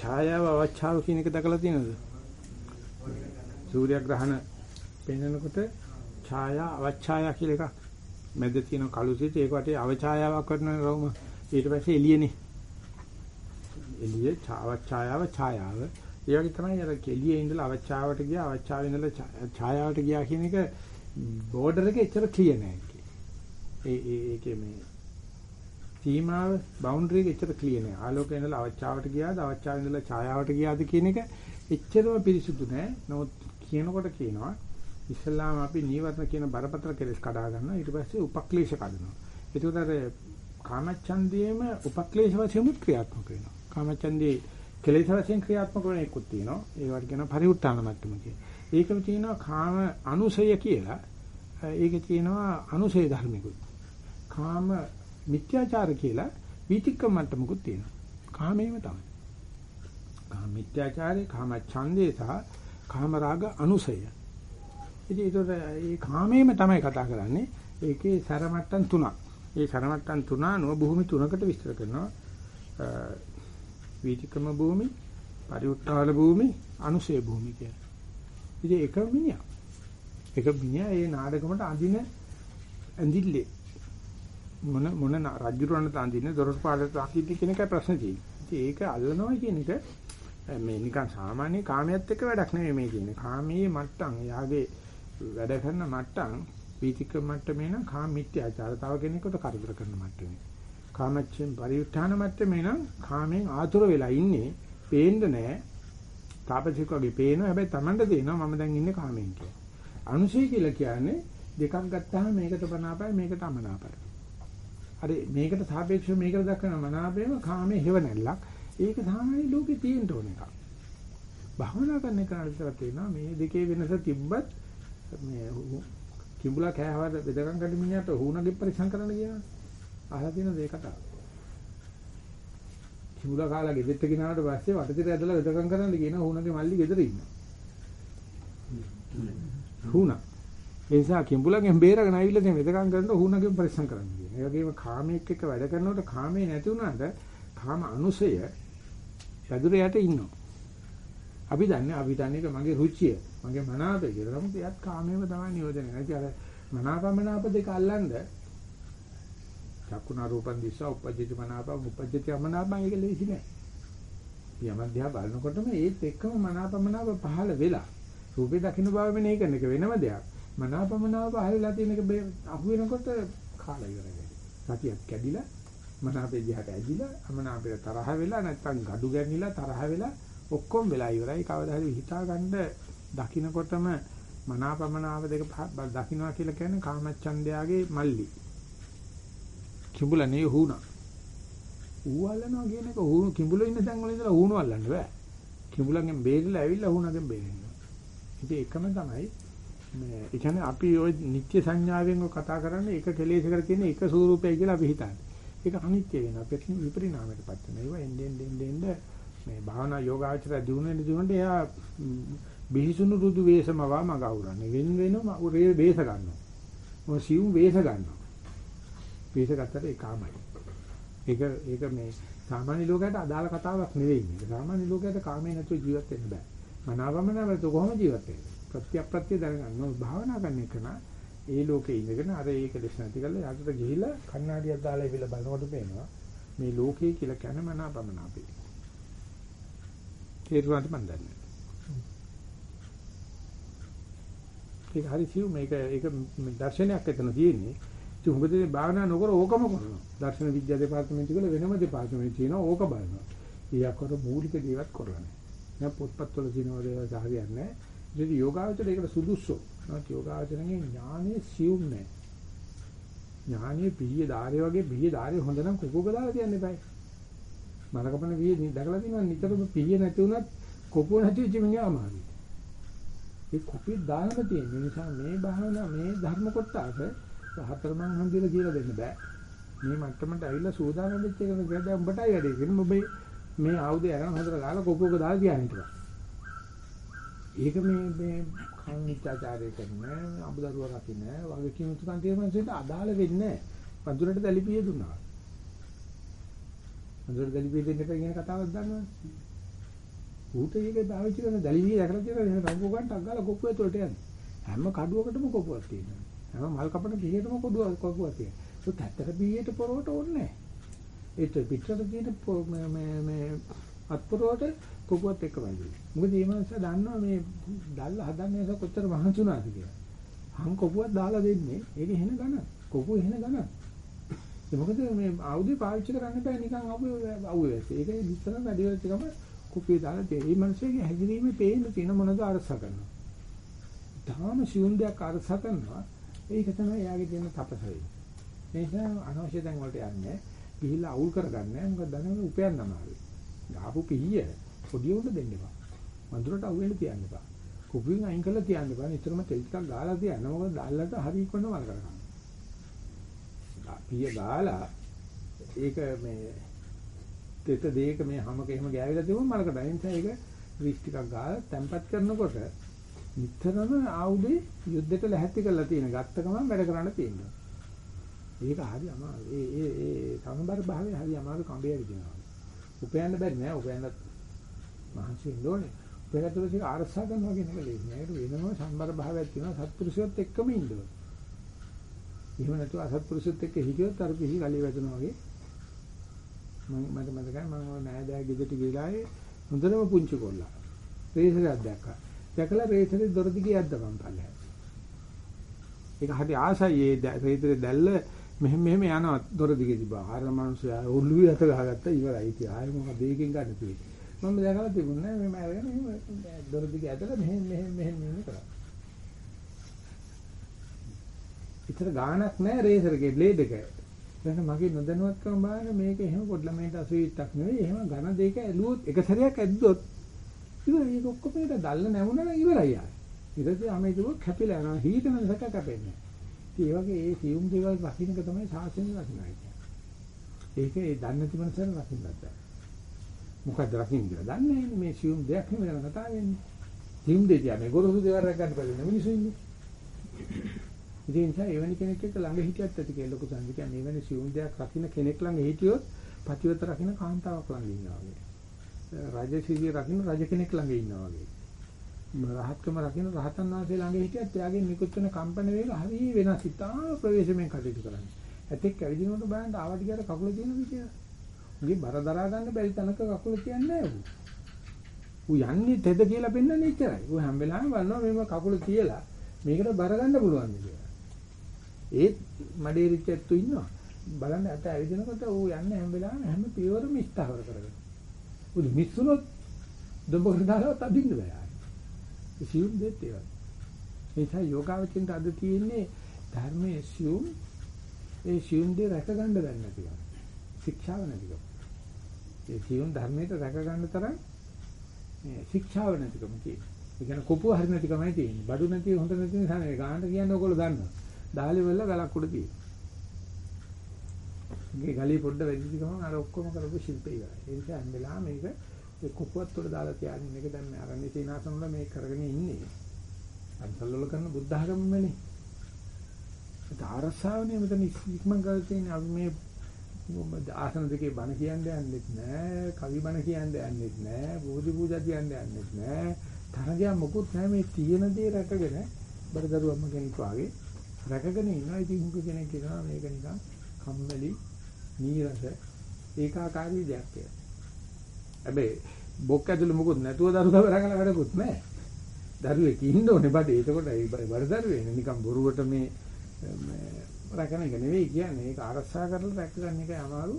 ඡායාව අවචාව කියන එක දැකලා තියෙනවද? සූර්යග්‍රහණ පෙන්වනකොට ඡායා අවචායා කියලා එකක් මැද තියෙන කළු සිට ඒක වටේ අවචායාවක් කරන රවුම ඊට පස්සේ එළියනේ. එළිය අවචායාව ඡායාව. ඒ වගේ තමයි අර එළියේ ඉඳලා අවචාවට ගියා අවචාවේ ඉඳලා ඡායාවට ගියා කියන එක බෝඩර් එකේ එච්චර ක්ලියර් නෑ. ඒ ඒකේ මේ සීමාව බවුන්ඩරි එක එච්චර ක්ලියර් නෑ. ආලෝකය ඉඳලා අවචාවට ගියාද අවචාවේ ඉඳලා ඡායාවට ගියාද කියන එක එච්චරම පිරිසුදු නෑ. නමුත් කියනකොට කියනවා ඉස්ලාම අපි නීවරණ කියන බරපතල කෙලස් කඩා ගන්නවා. ඊට පස්සේ උපක්ලේශ කඩනවා. ඒකෝට අර කාමච්ඡන්දියේම උපක්ලේශ වශයෙන් ක්‍රියාත්මක වෙනවා. කාමච්ඡන්දී කෙලෙස් වශයෙන් ක්‍රියාත්මක වෙන එකකුත් තියෙනවා. ඒවට කියනවා පරිඋත්තාන මට්ටම කියලා. ඒකම තියෙනවා කාම අනුසය කියලා. ඒකේ තියෙනවා අනුසය ධර්මිකුත්. කාම මිත්‍යාචාර කියලා වීතික්කම මට්ටමකුත් තියෙනවා. කාමේම තමයි. කාම මිත්‍යාචාරේ කාම ඡන්දේ සහ කාම රාග අනුසය. ඉතින් ඒතර මේ කාමේම තමයි කතා කරන්නේ. ඒකේ සර මට්ටම් තුනක්. ඒ සර මට්ටම් තුන අනුව භූමි තුනකට විස්තර කරනවා. වීතික්‍රම භූමි, පරිඋත්තාල භූමි, අනුසය භූමි කියලා. ඉතින් එක මිනිහා. එක මිනිහා ඒ නාඩගමට අඳින ඇඳිල්ලේ මොන මොන රජුරවන්න තඳින්නේ දොරටු පාඩට අකිද්දි කියන එකයි ප්‍රශ්නේ තියෙන්නේ. ඉතින් ඒක අල්ලනවා කියන එක මේ නිකන් සාමාන්‍ය කාමයට එක්ක වැඩක් නෙවෙයි මේ කියන්නේ. කාමයේ මට්ටම් යාගේ වැඩ කරන මට්ටම් පීතික මට්ටමේ නම් කාම මිත්‍යාචාර තව කෙනෙකුට කරදර කරන මට්ටමේ. කාමච්ඡෙන් පරිඋත්ථාන මට්ටමේ නම් කාමෙන් ආතුර වෙලා ඉන්නේ පේන්න නැහැ. තාපසික වගේ පේනවා හැබැයි Tamanට තේනවා මම දැන් ඉන්නේ කාමෙන් කියලා. අනුශය කියලා කියන්නේ දෙකක් ගත්තාම මේකට බනාපයි මේකට අමනාපයි. හරි මේකට සාපේක්ෂව මේකට දක්වන මනාපයම කාමයේ හේව නැල්ලක්. ඒක සාමාන්‍ය ලෝකේ තියෙන්න ඕන එකක්. භවනා කරන එක විතරක් තියෙනවා මේ දෙකේ වෙනස තිබ්බත් මේ කිඹුලා කෑවද බෙදගම් ගන්න මිනිහට හුණගේ පරිසම් කරන්න කියනවා. අහලා තියෙන දේ කතාව. කිඹුලා කාලා ගෙදෙට්ට ගෙනාවට පස්සේ වටතිර ඇදලා බෙදගම් කරන්න කියන හුණගේ මල්ලි ගෙදර ඉන්නවා. හුණා ඒ නිසා කිඹුලගෙන් බේරගෙන ආවිල්ලා දැන් වෙදකම් කරනකොට හුණගෙන් පරිස්සම් කරන්න කියන. ඒ වගේම කාමයේක් එක්ක වැඩ කරනකොට කාමේ නැති වුණාට කාම අනුසය යදුරයට ඉන්නවා. අපි දන්නේ අපි දන්නේ ඒක මගේ රුචිය, මගේ මනාපය කියලා. නමුත් එයත් කාමයේම තමයි නියෝජනය. නැති අර මනාපමනාප දෙක අල්ලන්න චක්කුණා රූපන් දිස්සා උපජ්ජති මනාපම් උපජ්ජති අමනාපම් ඒක ලේසි නෑ. යමද්දයා බලනකොටම ඒත් එක්කම මනාපමනාප පහළ වෙලා රූපේ දකින්න බව මෙනෙහි කරන එක වෙනම දෙයක්. මනාපමනාප පහළලා තියෙන එක අහු වෙනකොට කාලා ඉවරයි. සතියක් කැඩිලා මනාපේ දිහාට ඇදිලා අමනාපේ තරහ වෙලා නැත්තම් gadu ගැනිලා තරහ වෙලා ඔක්කොම වෙලා ඉවරයි. කවදා හරි හිතා ගන්න දකින්නකොටම මනාපමනාප දෙක දකින්නවා කියලා කියන්නේ කාමච්ඡන්දයාගේ මල්ලි. කිඹුල නේ හුණා. ඌ අල්ලනවා කියන එක ඌ කිඹුල ඉන්න තැන් වල ඉඳලා ඌණු අල්ලන්න බෑ. කිඹුලගෙන් බේරිලා ඇවිල්ලා ඌණගෙන් බේරෙනවා. ඉතින් එකම තමයි මේ ඒ කියන්නේ අපි ওই නිත්‍ය සංඥාවෙන් කතා කරන්නේ එක කෙලෙසකට තියෙන එක ස්වරූපයයි කියලා අපි හිතන්නේ. ඒක අනිත්‍ය වෙනවා. ඒක විපරිණාමයටපත් වෙනවා. ඒවා එන්නේ එන්නේ එන්නේ මේ භාවනා යෝගාචර දිනුනේ දිනුනේ එයා බිහිසුණු රුදු වේසමවා මග අවුරන්නේ. වෙන වෙනම උරේ වේස ගන්නවා. මොන සිව් වේස ගන්නවා. වේස ගත්තට ඒකමයි. ඒක ඒක මේ සාමාන්‍ය ලෝකයට අදාළ කතාවක් නෙවෙයි. සාමාන්‍ය ලෝකයට කාමේ නැතුව ජීවත් වෙන්න බෑ. මනාවමනවල කොහොම ජීවත් වෙන්නේ? ප්‍රත්‍යප්‍රත්‍ය දැනගන්න ඕන භාවනා කරන එක නා ඒ ලෝකේ ඉඳගෙන අර ඒක දෙස් නැති කරලා යටට ගිහිලා කණ්ණාඩියක් දාලා ඉවිල බලනකොට පේනවා මේ ලෝකේ කියලා කියන්නේ මනාපමනාපේ. තේරුණාද මන් දන්නේ. ඒක හරි සිව් මේක ඒක දර්ශනයක් එතන තියෙන්නේ. ඉතින් උඹදී භාවනා නොකර ඕකම කරනවා. දර්ශන විද්‍යා දෙපාර්තමේන්තුව වල වෙනම දෙපාර්තමේන්තු තියෙනවා ඕක බලනවා. ඊයක්වර මූලික දේවල් කරලා නැහැ. දැන් පොත්පත් වල තියෙනවා දේවල් හරියන්නේ නැහැ. ඉතින් යෝගාවචර ඒකට සුදුසු. නමුත් යෝගාවචරගේ ඥානෙ සියුම් නැහැ. ඥානෙ පිහිය ධාරය වගේ පිහිය ධාරය හොඳ නම් කුකුක දාලා තියන්න එපා. මලකපන පිහිය දැකලා තියෙනවා නිතරම පිහිය නැති වුණත් කොපුව නැති වෙච්ච මිනිහා අමාරුයි. ඒ කුපි දාන්න තියෙන නිසා මේ භාවනා මේ ධර්ම කොටස හතරමං හන්දියල කියලා දෙන්න බෑ. මේ මට්ටමට ඇවිල්ලා සූදානම් වෙච්ච එක ගියද උඹටයි වැඩේ. කියන ඔබ මේ ආයුධය අරන් හතර ගාලා කොපුවක දාලා තියන්න හිටපන්. ඒක මේ මේ කන්නිච්චාචාරය කරන අමුදරුව රකින්න වගේ කිමුතුකන් තියෙන මිනිස්සුන්ට අදාළ වෙන්නේ නැහැ. වඳුරට දැලිපිය දුන්නා. හඳුර දැලිපිය දෙන්න එපා කියන කතාවක් දන්නවනේ. ඌට ඒක පාවිච්චි කරන දැලිපිය දැකලා තියෙනවා එහෙනම් රංගු ගන්නට අග්ගල කොපුව ඇතුළට යන්නේ. හැම කඩුවකටම කොපුවක් තියෙනවා. හැම මල් කපන පිහියටම කොඩුවක් කොපුවක් තියෙනවා. ඒක ඇත්තට පිහියට පොරවට ඕනේ නැහැ. ඒත් පිටරට තියෙන මේ මේ අත්පොරවට කොපුවත් එක්ක බැඳිලා. මොකද මේ මනුස්සයා දන්නවා මේ දැල්ල හදන්නේ නැස කොච්චර මහන්සි වුණාද කියලා. හම් කොපුවක් දාලා දෙන්නේ. ඒක එහෙන ගණන්. කොපුව එහෙන ගණන්. ඒ මොකද මේ ආයුධය පාවිච්චි කරන්න බෑ නිකන් ආපු අවුවේ. ඒක විතර වැඩි වෙච්ච ගම කුපිය දාලා තියෙන. මේ මිනිස්සේ හැදිරීමේ පේන්න තියෙන මොනවද අරස කරනවා. තාම සියුම් දෙයක් අරස කරනවා. ඒක තමයි එයාගේ තියෙන තපසයි. මේ නිසා අනවශ්‍ය තැන් වලට යන්නේ. ගිහිල්ලා අවුල් කරගන්නේ. මොකද දැනගෙන උපයන්න අමාරුයි. ගාපු පිහිය පොඩි උන්ට දෙන්න එපා. වඳුරට අවු වෙන්න තියන්න එපා. කුපියෙන් අයින් කරලා තියන්න එපා. නිතරම තෙල් ටිකක් ගාලා තියන්න. මොකද දැල්ලට හරි ඉක්මනට වල් කරගන්න. පිය ගාලා ඒක මේ තෙත දෙයක මේ හැමක එහෙම ගෑවිලා තිබුණ මලකට අයින්ට ඒක රිස් ටිකක් ගාලා තැම්පත් කරනකොට නිතරම ආයුධේ යුද්ධයට ලැහැත්ති කරලා තියෙන ගත්ත ගමන් වැඩ කරන්න තියෙනවා. ඒක හරි අමාරු. ඒ ඒ ඒ සමබර භාවයේ හරි අමාරු කඹේ විදිනවා. උපයන්න බැරි නෑ. උපයන්නත් මහන්සි වෙන්න ඕනේ. උපයනකොට ඒක ආරසා කරනවා කියන එක ලේසි නෑ. ඒක වෙනම සම්බර භාවයක් තියෙනවා. සත්පුරුෂයොත් එක්කම ඉන්න ඕනේ. එහෙම නැතුව අසත්පුරුෂයොත් එක්ක හිටියොත් අර පිහි ගලිය වැටෙනවා වගේ. මම මට මතකයි මම නෑදෑ ගෙදරට ගිහලායේ හොඳටම පුංචි කොල්ලා. රේසරයක් දැක්කා. දැකලා රේසරේ දොර දිගේ යද්දපන් පල්ලෙහා. ඒක හරි ආසයි ඒ රේසරේ දැල්ල මෙහෙම මෙහෙම යනවා දොර දිගේ තිබා. ආර මිනිස්සයා ඔළුවේ අත ගහගත්තා ඉවරයි. ඉතින් ආයෙ මොකද දෙයකින් ගන්න තියෙන්නේ. මම දැකලා තිබුණේ නෑ මම අරගෙන එහෙම දොර දිගේ ඇදලා මෙහෙම මෙහෙම මෙහෙම මෙහෙම කරා. ඉතර ගාණක් නෑ රේසර් එකේ බ්ලේඩ් එක. එහෙනම් මගේ නොදැනුවත්කම බලන්න මේක එහෙම පොඩි ළමයින්ට අසුවිත්තක් නෙවෙයි. එහෙම ඝන දෙයක ඇලුවොත් එක සැරයක් ඇද්දොත් ඉවරයි. ඒක ඔක්කොම එක දැල්ල නැමුණා නම් ඉවරයි ආයි. ඊට පස්සේ ආමේ දුක කැපිලා යනවා. හීතන සැක කැපෙන්නේ. ඉතින් ඒ වගේ ඒ සියුම් දේවල් රකින්නක තමයි සාසනෙ රකින්නයි කියන්නේ. ඒක ඒ දන්නේ නැති මනසෙන් රකින්නත් බෑ. මොකද්ද රකින්න කියලා දන්නේ නැහැ මේ සියුම් දෙයක් නෙමෙයි කතා වෙන්නේ. සියුම් දෙය කියන්නේ ගොරෝසු දේවල් රැක ගන්න බැරි මිනිස්සු ඉන්නේ. ඉතින් ඒ නිසා එවැනි කෙනෙක් එක්ක ළඟ හිටියත් ඇති කියලා ලොකු සංජි කියන්නේ එවැනි සියුම් දෙයක් රකින්න කෙනෙක් ළඟ හිටියොත් පතිවත රකින්න කාන්තාවක් ළඟ ඉන්නවා වගේ. රජසිරිය රකින්න රජ කෙනෙක් ළඟ ඉන්නවා වගේ. රහත්කම රකින්න රහතන් වහන්සේ ළඟ හිටියත් එයාගේ නිකුත් වෙන කම්පන වේග හරිය වෙනස් ඉතා ප්‍රවේශමෙන් කටයුතු කරන්නේ. ඇතෙක් ඇවිදිනකොට බලන්න ආවට ගියට කකුල තියෙනවද කියලා. උගේ බර දරා ගන්න බැරි තැනක කකුල තියන්නේ නැහැ ඌ. ඌ යන්නේ තෙද කියලා පෙන්වන්නේ ඉච්චරයි. ඌ හැම වෙලාවෙම බලනවා මේව කකුල තියලා මේකට බර ගන්න පුළුවන්ද කියලා. ඒත් මඩේ රිච්චත්තු ඉන්නවා. බලන්න ඇත ඇවිදිනකොට ඌ යන්නේ හැම වෙලාවෙම හැම පියවරම ස්ථාවර කරගෙන. ඌ මිස්සුනොත් දඹකට දාලා තදින්න බෑ. සියුම් දෙත් ඒවා. ඒ නිසා යෝගාවචින්ට අද තියෙන්නේ ධර්මයේ සියුම් ඒ සියුම් දේ රැක ගන්න බැහැ නැතිව. ශික්ෂාව නැතිකම. ඒ සියුම් ධර්මයට රැක ගන්න තරම් මේ ශික්ෂාව නැතිකම තියෙනවා. ඒ කියන්නේ කොපුව හරි නැතිකමයි තියෙන්නේ. බඩු නැති හොඳ නැති නිසා නෙවෙයි. ගානට කියන්නේ ඔයගොල්ලෝ දන්නවා. දාලි වල ගලක් උඩ තියෙනවා. මේ ගලේ පොඩ්ඩ වැඩි ගමන් අර ඔක්කොම කරපු ශිල්පේ ඉවරයි. ඒ නිසා හැම වෙලාවෙම මේක ඒ කුපුවත් උඩ දාලා තියාගෙන මේක දැන් මේ අරණ්‍ය සීනාසන වල මේ කරගෙන ඉන්නේ. අන්සල් වල කරන බුද්ධ ආගමනේ. ඒ ආරසාවනේ මෙතන ඉක්මන් කරලා තියෙන අපි මේ ආසන දෙකේ බණ කියන්නේ යන්නෙත් නෑ, කවි බණ කියන්නේ යන්නෙත් නෑ, බෝධි පූජා කියන්නේ යන්නෙත් නෑ. තරගයක් මොකුත් නෑ මේ තියෙන දේ රැකගෙන බරදරුවම්ම කෙනෙක් වාගේ රැකගෙන ඉන්නවා. ඉතින් මුක කෙනෙක් කියනවා මේක නිකන් කම්මැලි, නීරස, ඒකාකාරී දෙයක් කියලා. හැබැයි බොක් ඇතුළේ මොකුත් නැතුව දරුවා කරගල වැඩකුත් නැහැ. දරුවෙක් ඉන්න ඕනේ බඩේ. එතකොට ඒ බඩ දරුවේ නිකන් බොරුවට මේ රැකෙන එක නෙවෙයි කියන්නේ. ඒක ආරක්ෂා කරලා රැක ගන්න එකයි අමාරු.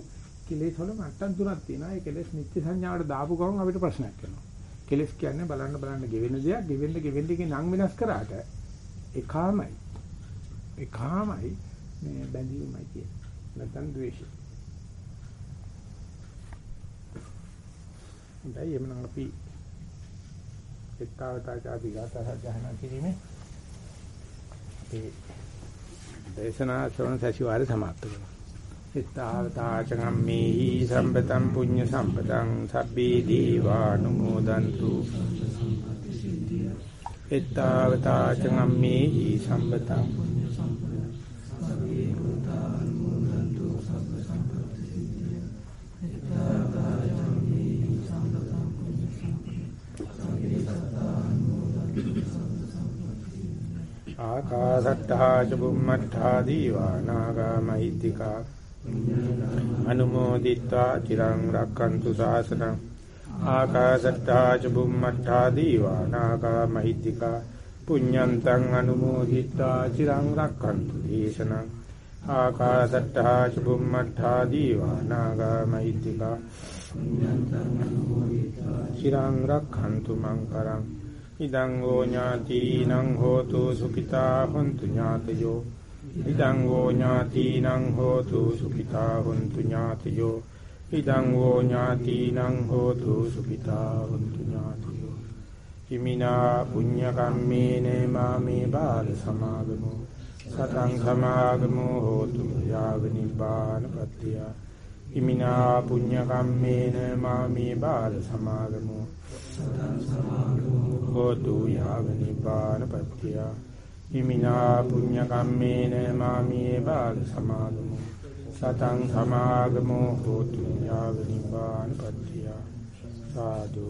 කෙලෙස් වල මට්ටම් තුනක් තියෙනවා. ඒ කෙලෙස් නිත්‍ය සංඥාවට දාපු ගමන් අපිට ප්‍රශ්නයක් වෙනවා. කෙලෙස් කියන්නේ බලන්න බලන්න ගෙවෙන දෙයක්. ගෙවෙන්න ගෙවෙන්න එකේ නම් වෙනස් කරාට ඒකාමයි. ඒකාමයි මේ බැඳීමයි කියන්නේ. නැත්නම් ද්වේෂය. හොඳයි එමනම් අපි එක්තාවතා ආදී ගාථා සජහනා කිරීමේ අපේ දේශනා ශ්‍රවණ සැසිවාරය සමාප්ත කරනවා. එක්තාවතා චගම්මේහි සම්පතං පුඤ්ඤ සම්පතං සබ්බේ දීවානුමෝදන්තු එක්තාවතා චගම්මේහි සම්පතං පුඤ්ඤ සම්පතං සබ්බේ භූතානුමෝදන්තු සබ්බ සම්පත්ති සිද්ධිය ආකාසට්ටා ච බුම්මට්ටා දීවා නාග මහිද්దికා අනුමෝදිත්වා චිරං රක්칸තු සාසනං ආකාසට්ටා ච බුම්මට්ටා දීවා නාග මහිද්దికා පුඤ්ඤන්තං අනුමෝදිත්වා චිරං රක්칸තු දේශනං ආකාසට්ටා ච බුම්මට්ටා දීවා නාගා මහිත්‍තිකා චිරං රක්ඛන්තු මං කරං ඉදං හෝ ඥාතිනං හෝතු සුඛිතා හොන්තු ඥාතයෝ. ඉදං හෝ ඥාතිනං හෝතු සුඛිතා හොන්තු ඥාතයෝ. ඉදං හෝ ඥාතිනං හෝතු සුඛිතා හොන්තු ඥාතයෝ. හිමිනා පුඤ්ඤ කම්මේන මාමේ බාල සමාගමෝ. සතං සමාගමෝ හෝතු යාව නිපානපත්තිය හිමිනා පුඤ්ඤ කම්මේන මාමේ බාල සමාගමෝ සතං සමාගමෝ. හෝතු යාව නිපානපත්තිය හිමිනා පුඤ්ඤ කම්මේන මාමියේ බාල සමාගමු සතං සමාගමෝ හෝතු යාව නිපානපත්තිය සාදු